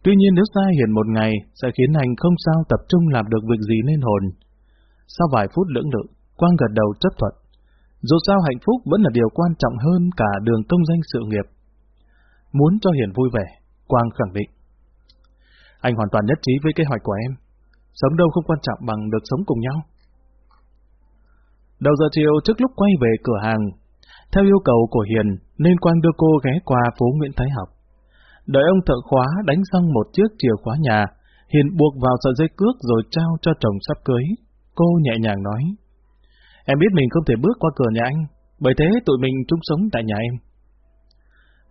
Tuy nhiên nếu xa Hiền một ngày sẽ khiến anh không sao tập trung làm được việc gì nên hồn. Sau vài phút lưỡng lự, Quang gật đầu chấp thuận. Dù sao hạnh phúc vẫn là điều quan trọng hơn cả đường công danh sự nghiệp. Muốn cho Hiền vui vẻ, Quang khẳng định. Anh hoàn toàn nhất trí với kế hoạch của em. Sống đâu không quan trọng bằng được sống cùng nhau. Đầu giờ chiều trước lúc quay về cửa hàng, theo yêu cầu của Hiền nên Quang đưa cô ghé qua phố Nguyễn Thái Học. Đợi ông thợ khóa đánh xong một chiếc chìa khóa nhà, Hiền buộc vào sợi dây cước rồi trao cho chồng sắp cưới. Cô nhẹ nhàng nói, Em biết mình không thể bước qua cửa nhà anh, bởi thế tụi mình chung sống tại nhà em.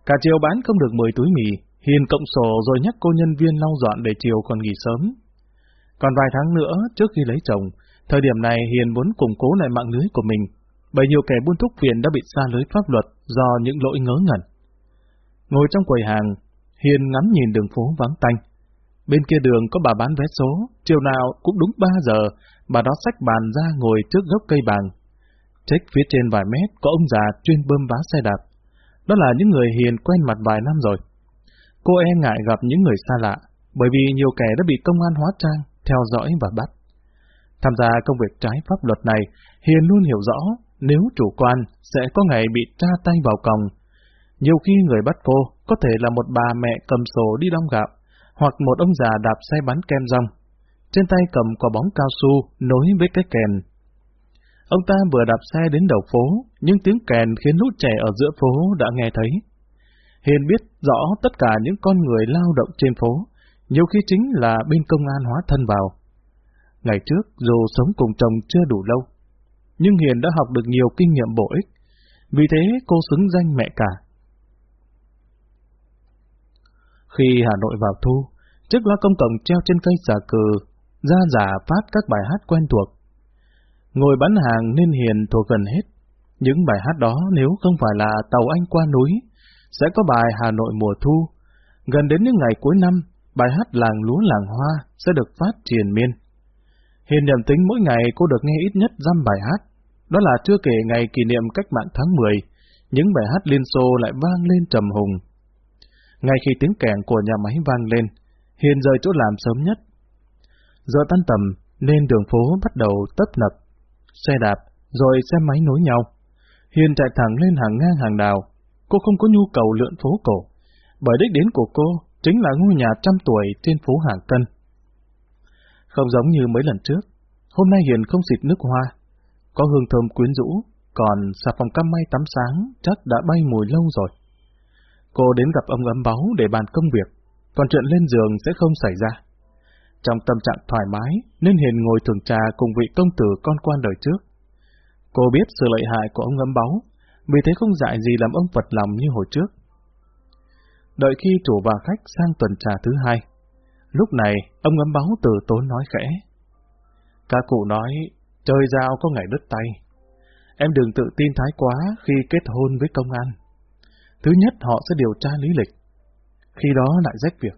Cả chiều bán không được 10 túi mì, Hiền cộng sổ rồi nhắc cô nhân viên lau dọn để chiều còn nghỉ sớm. Còn vài tháng nữa, trước khi lấy chồng, thời điểm này Hiền muốn củng cố lại mạng lưới của mình, bởi nhiều kẻ buôn thuốc phiện đã bị xa lưới pháp luật do những lỗi ngớ ngẩn. Ngồi trong quầy hàng, Hiền ngắm nhìn đường phố vắng tanh. Bên kia đường có bà bán vé số, chiều nào cũng đúng 3 giờ, bà đó xách bàn ra ngồi trước gốc cây bàng. Trách phía trên vài mét có ông già chuyên bơm vá xe đạp. Đó là những người hiền quen mặt vài năm rồi. Cô e ngại gặp những người xa lạ, bởi vì nhiều kẻ đã bị công an hóa trang, theo dõi và bắt. Tham gia công việc trái pháp luật này, Hiền luôn hiểu rõ, nếu chủ quan sẽ có ngày bị tra tay vào còng. Nhiều khi người bắt cô có thể là một bà mẹ cầm sổ đi đong gạo, hoặc một ông già đạp xe bán kem rong. Trên tay cầm quả bóng cao su nối với cái kèn. Ông ta vừa đạp xe đến đầu phố, nhưng tiếng kèn khiến lũ trẻ ở giữa phố đã nghe thấy. Hiền biết rõ tất cả những con người lao động trên phố, nhiều khi chính là bên công an hóa thân vào. Ngày trước, dù sống cùng chồng chưa đủ lâu, nhưng Hiền đã học được nhiều kinh nghiệm bổ ích, vì thế cô xứng danh mẹ cả. Khi Hà Nội vào thu, chiếc loa công cộng treo trên cây xà cừ, ra giả phát các bài hát quen thuộc. Ngồi bán hàng nên Hiền thuộc gần hết. Những bài hát đó nếu không phải là tàu anh qua núi, sẽ có bài Hà Nội mùa thu. Gần đến những ngày cuối năm, bài hát làng lúa làng hoa sẽ được phát triển miên. Hiền niệm tính mỗi ngày cô được nghe ít nhất dăm bài hát. Đó là chưa kể ngày kỷ niệm cách mạng tháng 10, những bài hát liên xô lại vang lên trầm hùng. Ngay khi tiếng kèn của nhà máy vang lên, Hiền rời chỗ làm sớm nhất. Giờ tan tầm, nên đường phố bắt đầu tấp nập. Xe đạp, rồi xe máy nối nhau. Hiền chạy thẳng lên hàng ngang hàng đào. Cô không có nhu cầu lượn phố cổ, bởi đích đến của cô chính là ngôi nhà trăm tuổi trên phố Hàng Cân. Không giống như mấy lần trước, hôm nay Hiền không xịt nước hoa, có hương thơm quyến rũ, còn xà phòng cam may tắm sáng chắc đã bay mùi lâu rồi. Cô đến gặp ông ấm báu để bàn công việc, còn chuyện lên giường sẽ không xảy ra. Trong tâm trạng thoải mái, nên Hiền ngồi thường trà cùng vị công tử con quan đời trước. Cô biết sự lợi hại của ông ấm báu, vì thế không dại gì làm ông phật lòng như hồi trước. Đợi khi chủ và khách sang tuần trà thứ hai, lúc này ông ngấm báu từ tốn nói khẽ. Các cụ nói, chơi dao có ngày đứt tay. Em đừng tự tin thái quá khi kết hôn với công an. Thứ nhất họ sẽ điều tra lý lịch. Khi đó lại rách việc.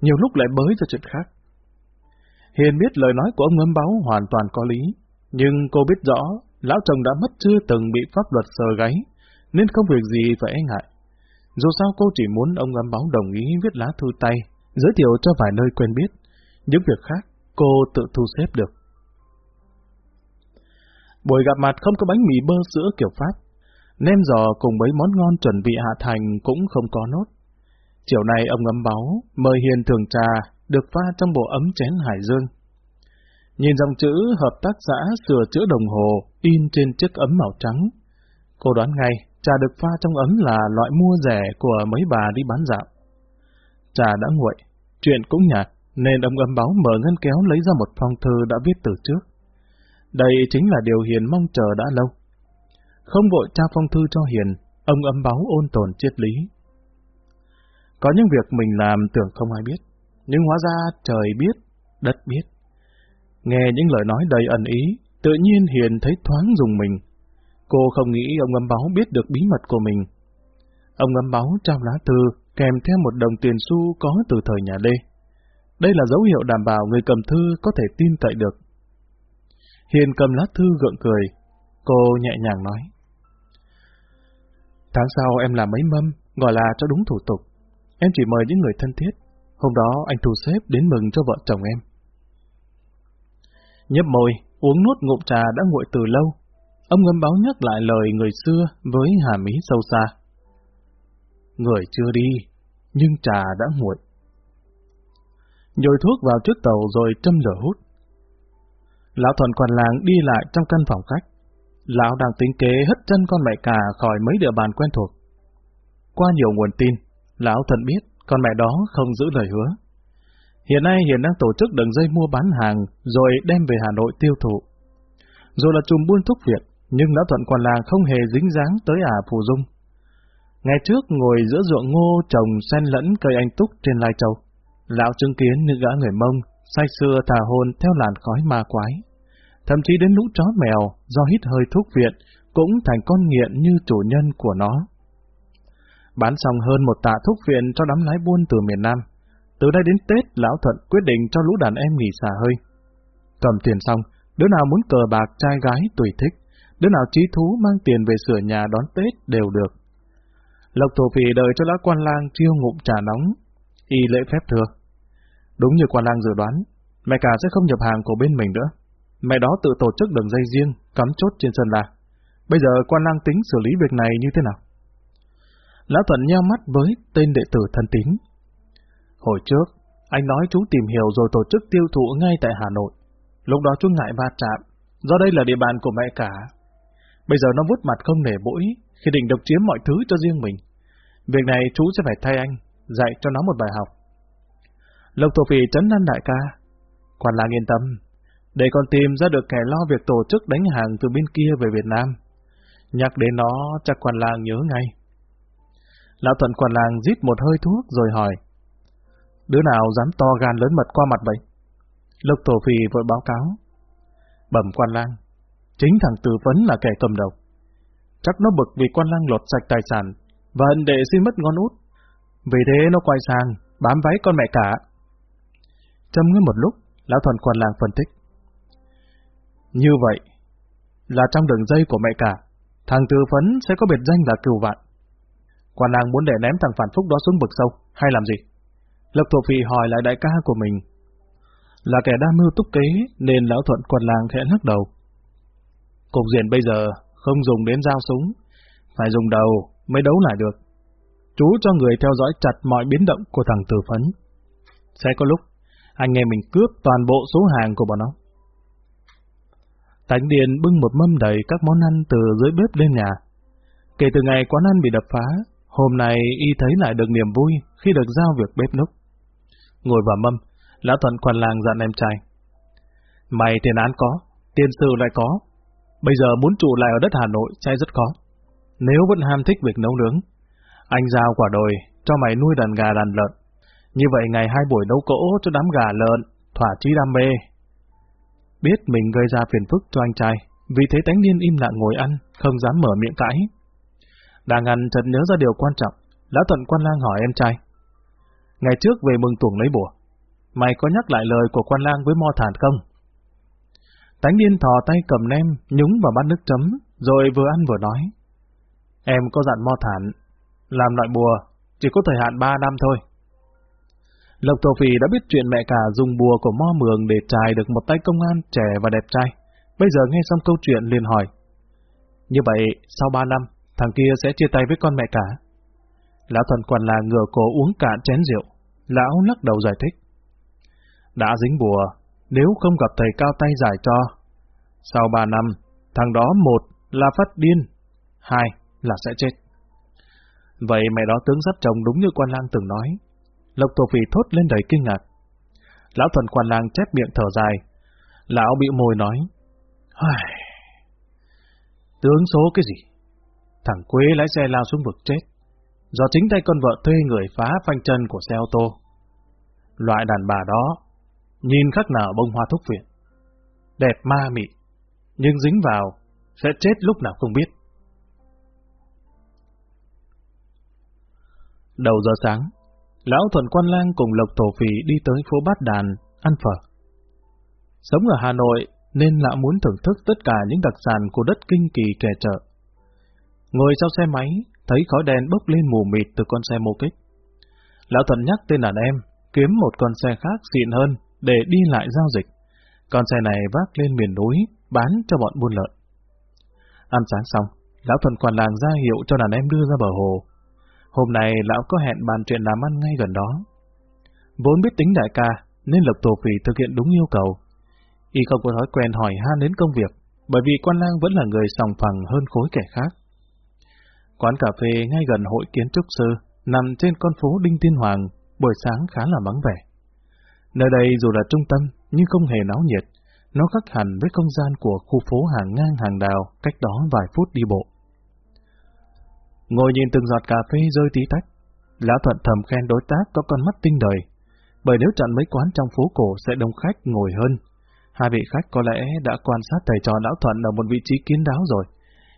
Nhiều lúc lại bới ra chuyện khác. Hiền biết lời nói của ông ngấm báu hoàn toàn có lý, nhưng cô biết rõ lão chồng đã mất chưa từng bị pháp luật sờ gáy, nên không việc gì phải e ngại. Dù sao cô chỉ muốn ông ngấm báo đồng ý viết lá thư tay, giới thiệu cho vài nơi quen biết. Những việc khác, cô tự thu xếp được. Buổi gặp mặt không có bánh mì bơ sữa kiểu Pháp. Nem giò cùng mấy món ngon chuẩn bị hạ thành cũng không có nốt. Chiều nay ông ấm báo, mời Hiền thường trà, được pha trong bộ ấm chén Hải Dương. Nhìn dòng chữ hợp tác xã sửa chữa đồng hồ in trên chiếc ấm màu trắng. Cô đoán ngay, trà được pha trong ấm là loại mua rẻ của mấy bà đi bán dạo. Trà đã nguội, chuyện cũng nhạt, nên ông âm báo mở ngân kéo lấy ra một phong thư đã viết từ trước. Đây chính là điều Hiền mong chờ đã lâu. Không vội trao phong thư cho Hiền, ông âm báo ôn tồn triết lý. Có những việc mình làm tưởng không ai biết, nhưng hóa ra trời biết, đất biết. Nghe những lời nói đầy ẩn ý, tự nhiên Hiền thấy thoáng dùng mình. Cô không nghĩ ông âm báo biết được bí mật của mình. Ông âm báo trao lá thư kèm theo một đồng tiền xu có từ thời nhà Lê. Đây là dấu hiệu đảm bảo người cầm thư có thể tin cậy được. Hiền cầm lá thư gượng cười. Cô nhẹ nhàng nói. Tháng sau em làm mấy mâm, gọi là cho đúng thủ tục. Em chỉ mời những người thân thiết. Hôm đó anh thu xếp đến mừng cho vợ chồng em. Nhấp môi, uống nuốt ngụm trà đã nguội từ lâu. Ông ngâm báo nhắc lại lời người xưa với hàm ý sâu xa. Người chưa đi, nhưng trà đã nguội. Nhồi thuốc vào trước tàu rồi châm lửa hút. Lão thuần quan làng đi lại trong căn phòng khách. Lão đang tính kế hất chân con mẹ cả khỏi mấy địa bàn quen thuộc. Qua nhiều nguồn tin, lão thuần biết con mẹ đó không giữ lời hứa. Hiện nay Hiền đang tổ chức đường dây mua bán hàng rồi đem về Hà Nội tiêu thụ. Dù là chùm buôn thuốc viện nhưng lão thuận quan làng không hề dính dáng tới ả phù dung. Ngày trước ngồi giữa ruộng ngô trồng xen lẫn cây anh túc trên Lai Châu, lão chứng kiến những gã người Mông say xưa thả hồn theo làn khói ma quái. Thậm chí đến lũ chó mèo do hít hơi thuốc viện cũng thành con nghiện như chủ nhân của nó. Bán xong hơn một tạ thuốc viện cho đám lái buôn từ miền Nam, từ đây đến Tết, Lão Thuận quyết định cho lũ đàn em nghỉ xả hơi. Cầm tiền xong, đứa nào muốn cờ bạc trai gái tùy thích, đứa nào trí thú mang tiền về sửa nhà đón Tết đều được. Lộc thổ phỉ đợi cho lão quan lang chiêu ngụm trà nóng, y lễ phép thưa. Đúng như quan lang dự đoán, mẹ cả sẽ không nhập hàng của bên mình nữa. Mẹ đó tự tổ chức đường dây riêng, cắm chốt trên sân la. Bây giờ quan lang tính xử lý việc này như thế nào? Lão Thuận nheo mắt với tên đệ tử thân tín, Hồi trước, anh nói chú tìm hiểu rồi tổ chức tiêu thụ ngay tại Hà Nội. Lúc đó chú ngại va chạm, do đây là địa bàn của mẹ cả. Bây giờ nó vút mặt không nể mũi khi định độc chiếm mọi thứ cho riêng mình. Việc này chú sẽ phải thay anh, dạy cho nó một bài học. Lộc Thổ Phỉ chấn an đại ca. Quan làng yên tâm, để con tìm ra được kẻ lo việc tổ chức đánh hàng từ bên kia về Việt Nam. Nhắc đến nó, chắc quan làng nhớ ngay. Lão Thuận quan làng rít một hơi thuốc rồi hỏi. Đứa nào dám to gan lớn mật qua mặt vậy? Lộc Thổ Phì vội báo cáo. Bẩm quan lang, chính thằng tư Vấn là kẻ cầm đầu. Chắc nó bực vì quan lang lột sạch tài sản và hận đệ xin mất ngon út. Vì thế nó quay sang, bám váy con mẹ cả. Trâm ngưng một lúc, lão thuần quan lang phân tích. Như vậy, là trong đường dây của mẹ cả, thằng tư Phấn sẽ có biệt danh là cửu vạn. Quan lang muốn để ném thằng Phản Phúc đó xuống vực sâu, hay làm gì? Lộc thuộc vị hỏi lại đại ca của mình. Là kẻ đa mưu túc kế, nên lão thuận quan lang khẽ lắc đầu. Cục diện bây giờ không dùng đến dao súng, phải dùng đầu mới đấu lại được. Chú cho người theo dõi chặt mọi biến động của thằng tử Phấn. Sẽ có lúc, anh em mình cướp toàn bộ số hàng của bọn nó. Tánh Điền bưng một mâm đầy các món ăn từ dưới bếp lên nhà. Kể từ ngày quán ăn bị đập phá, hôm nay y thấy lại được niềm vui khi được giao việc bếp núc. Ngồi vào mâm, Lão Thuận quan làng dặn em trai. Mày tiền án có, tiền sự lại có. Bây giờ muốn trụ lại ở đất Hà Nội sẽ rất khó. Nếu vẫn ham thích việc nấu nướng, anh giao quả đồi cho mày nuôi đàn gà đàn lợn. Như vậy ngày hai buổi nấu cỗ cho đám gà lợn, thỏa chí đam mê, Biết mình gây ra phiền phức cho anh trai, vì thế tánh niên im lặng ngồi ăn, không dám mở miệng cãi. Đang ăn chợt nhớ ra điều quan trọng, lão thuận quan lang hỏi em trai. Ngày trước về mừng tuồng lấy bùa, mày có nhắc lại lời của quan lang với mo thản không? Tánh niên thò tay cầm nem, nhúng vào bát nước chấm, rồi vừa ăn vừa nói. Em có dặn mo thản, làm loại bùa, chỉ có thời hạn ba năm thôi. Lộc Thổ Phì đã biết chuyện mẹ cả dùng bùa của Mo Mường để trài được một tay công an trẻ và đẹp trai. Bây giờ nghe xong câu chuyện liền hỏi. Như vậy, sau ba năm, thằng kia sẽ chia tay với con mẹ cả. Lão Thuần Quần là ngửa cổ uống cạn chén rượu. Lão lắc đầu giải thích. Đã dính bùa, nếu không gặp thầy cao tay giải cho. Sau ba năm, thằng đó một là phát điên, hai là sẽ chết. Vậy mẹ đó tướng dắt chồng đúng như quan lang từng nói, Lộc thổ Phỉ thốt lên đầy kinh ngạc. Lão thuần quan lang chép miệng thở dài. Lão bị môi nói. Ai... Tướng số cái gì? Thằng Quế lái xe lao xuống vực chết. Do chính tay con vợ thuê người phá phanh chân của xe ô tô. Loại đàn bà đó, nhìn khác nào bông hoa thúc viện. Đẹp ma mị, nhưng dính vào, sẽ chết lúc nào không biết. Đầu giờ sáng, Lão Thuận Quan Lang cùng Lộc Thổ Phì đi tới phố Bát Đàn, ăn phở. Sống ở Hà Nội nên lão muốn thưởng thức tất cả những đặc sản của đất kinh kỳ kẻ chợ. Ngồi sau xe máy, thấy khói đèn bốc lên mù mịt từ con xe mô kích. Lão Thuận nhắc tên đàn em, kiếm một con xe khác xịn hơn để đi lại giao dịch. Con xe này vác lên miền núi, bán cho bọn buôn lợn. Ăn sáng xong, Lão thuần quản Làng ra hiệu cho đàn em đưa ra bờ hồ, Hôm nay lão có hẹn bàn chuyện làm ăn ngay gần đó. Vốn biết tính đại ca, nên lập Tổ Phỉ thực hiện đúng yêu cầu. Y không có thói quen hỏi han đến công việc, bởi vì quan lang vẫn là người sòng phẳng hơn khối kẻ khác. Quán cà phê ngay gần hội kiến trúc sư, nằm trên con phố Đinh Tiên Hoàng, buổi sáng khá là vắng vẻ. Nơi đây dù là trung tâm, nhưng không hề náo nhiệt, nó khác hẳn với không gian của khu phố hàng ngang hàng đào, cách đó vài phút đi bộ. Ngồi nhìn từng giọt cà phê rơi tí tách, Lão Thuận thầm khen đối tác có con mắt tinh đời, bởi nếu chọn mấy quán trong phố cổ sẽ đông khách ngồi hơn. Hai vị khách có lẽ đã quan sát thầy trò Lão Thuận ở một vị trí kiến đáo rồi.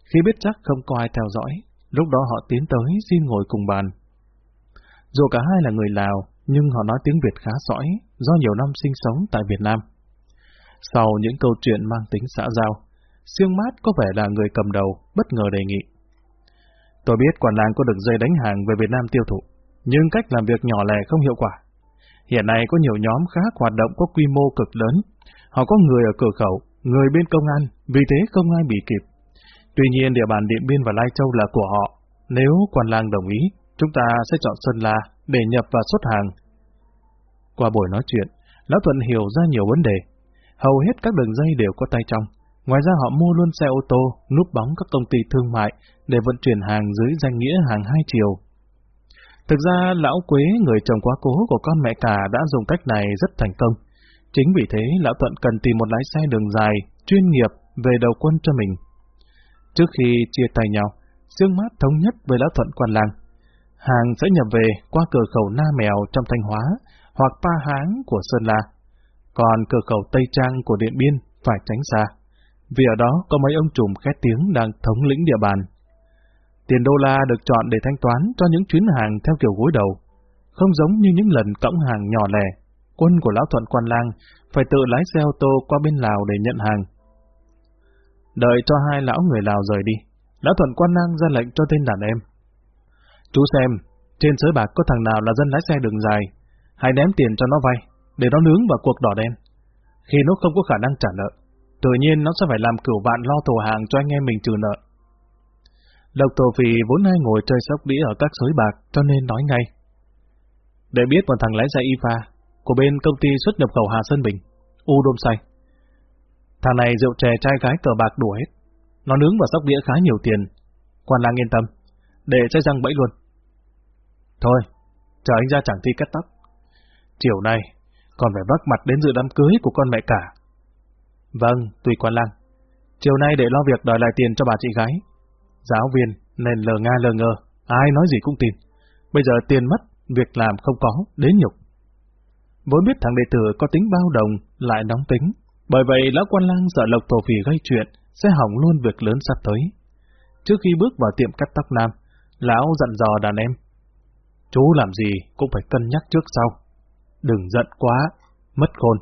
Khi biết chắc không có ai theo dõi, lúc đó họ tiến tới xin ngồi cùng bàn. Dù cả hai là người Lào, nhưng họ nói tiếng Việt khá sõi do nhiều năm sinh sống tại Việt Nam. Sau những câu chuyện mang tính xã giao, Siêng Mát có vẻ là người cầm đầu, bất ngờ đề nghị. Tôi biết quản làng có đường dây đánh hàng về Việt Nam tiêu thụ, nhưng cách làm việc nhỏ lẻ không hiệu quả. Hiện nay có nhiều nhóm khác hoạt động có quy mô cực lớn. Họ có người ở cửa khẩu, người bên công an, vì thế không ai bị kịp. Tuy nhiên địa bàn Điện Biên và Lai Châu là của họ. Nếu quan lang đồng ý, chúng ta sẽ chọn Sơn La để nhập và xuất hàng. Qua buổi nói chuyện, Lão Thuận hiểu ra nhiều vấn đề. Hầu hết các đường dây đều có tay trong. Ngoài ra họ mua luôn xe ô tô, núp bóng các công ty thương mại để vận chuyển hàng dưới danh nghĩa hàng hai chiều. Thực ra, lão Quế, người chồng quá cố của con mẹ cả đã dùng cách này rất thành công. Chính vì thế, lão Thuận cần tìm một lái xe đường dài, chuyên nghiệp về đầu quân cho mình. Trước khi chia tay nhau, Sương Mát thống nhất với lão Thuận quan làng. Hàng sẽ nhập về qua cửa khẩu Na Mèo trong Thanh Hóa hoặc Pa Háng của Sơn La. Còn cửa khẩu Tây Trang của Điện Biên phải tránh xa vì ở đó có mấy ông trùm khét tiếng đang thống lĩnh địa bàn. Tiền đô la được chọn để thanh toán cho những chuyến hàng theo kiểu gối đầu, không giống như những lần cõng hàng nhỏ lẻ, quân của Lão Thuận Quan Lang phải tự lái xe ô tô qua bên Lào để nhận hàng. Đợi cho hai lão người Lào rời đi, lão thuận quan lang ra lệnh cho tên đàn em. Chú xem, trên sới bạc có thằng nào là dân lái xe đường dài, hãy ném tiền cho nó vay, để nó nướng vào cuộc đỏ đen. Khi nó không có khả năng trả nợ, tự nhiên nó sẽ phải làm cửu vạn lo thổ hàng cho anh em mình trừ nợ. Độc Tổ Phì vốn hay ngồi chơi sóc đĩa ở các sới bạc cho nên nói ngay. Để biết một thằng lái xe IFA của bên công ty xuất nhập khẩu Hà Sơn Bình, U Đôm Say. Thằng này rượu chè trai gái cờ bạc đủ hết. Nó nướng vào sóc đĩa khá nhiều tiền. Quan lang yên tâm, để chơi răng bẫy luôn. Thôi, chờ anh ra chẳng thi cắt tóc. Chiều nay, còn phải vác mặt đến dự đám cưới của con mẹ cả. Vâng, tùy quan lang. Chiều nay để lo việc đòi lại tiền cho bà chị gái. Giáo viên nên lờ nga lờ ngơ, ai nói gì cũng tin. Bây giờ tiền mất, việc làm không có, đến nhục. Vốn biết thằng đệ tử có tính bao đồng, lại nóng tính. Bởi vậy lão quan lang sợ lộc tổ phỉ gây chuyện, sẽ hỏng luôn việc lớn sắp tới. Trước khi bước vào tiệm cắt tóc nam, lão dặn dò đàn em. Chú làm gì cũng phải cân nhắc trước sau. Đừng giận quá, mất khôn.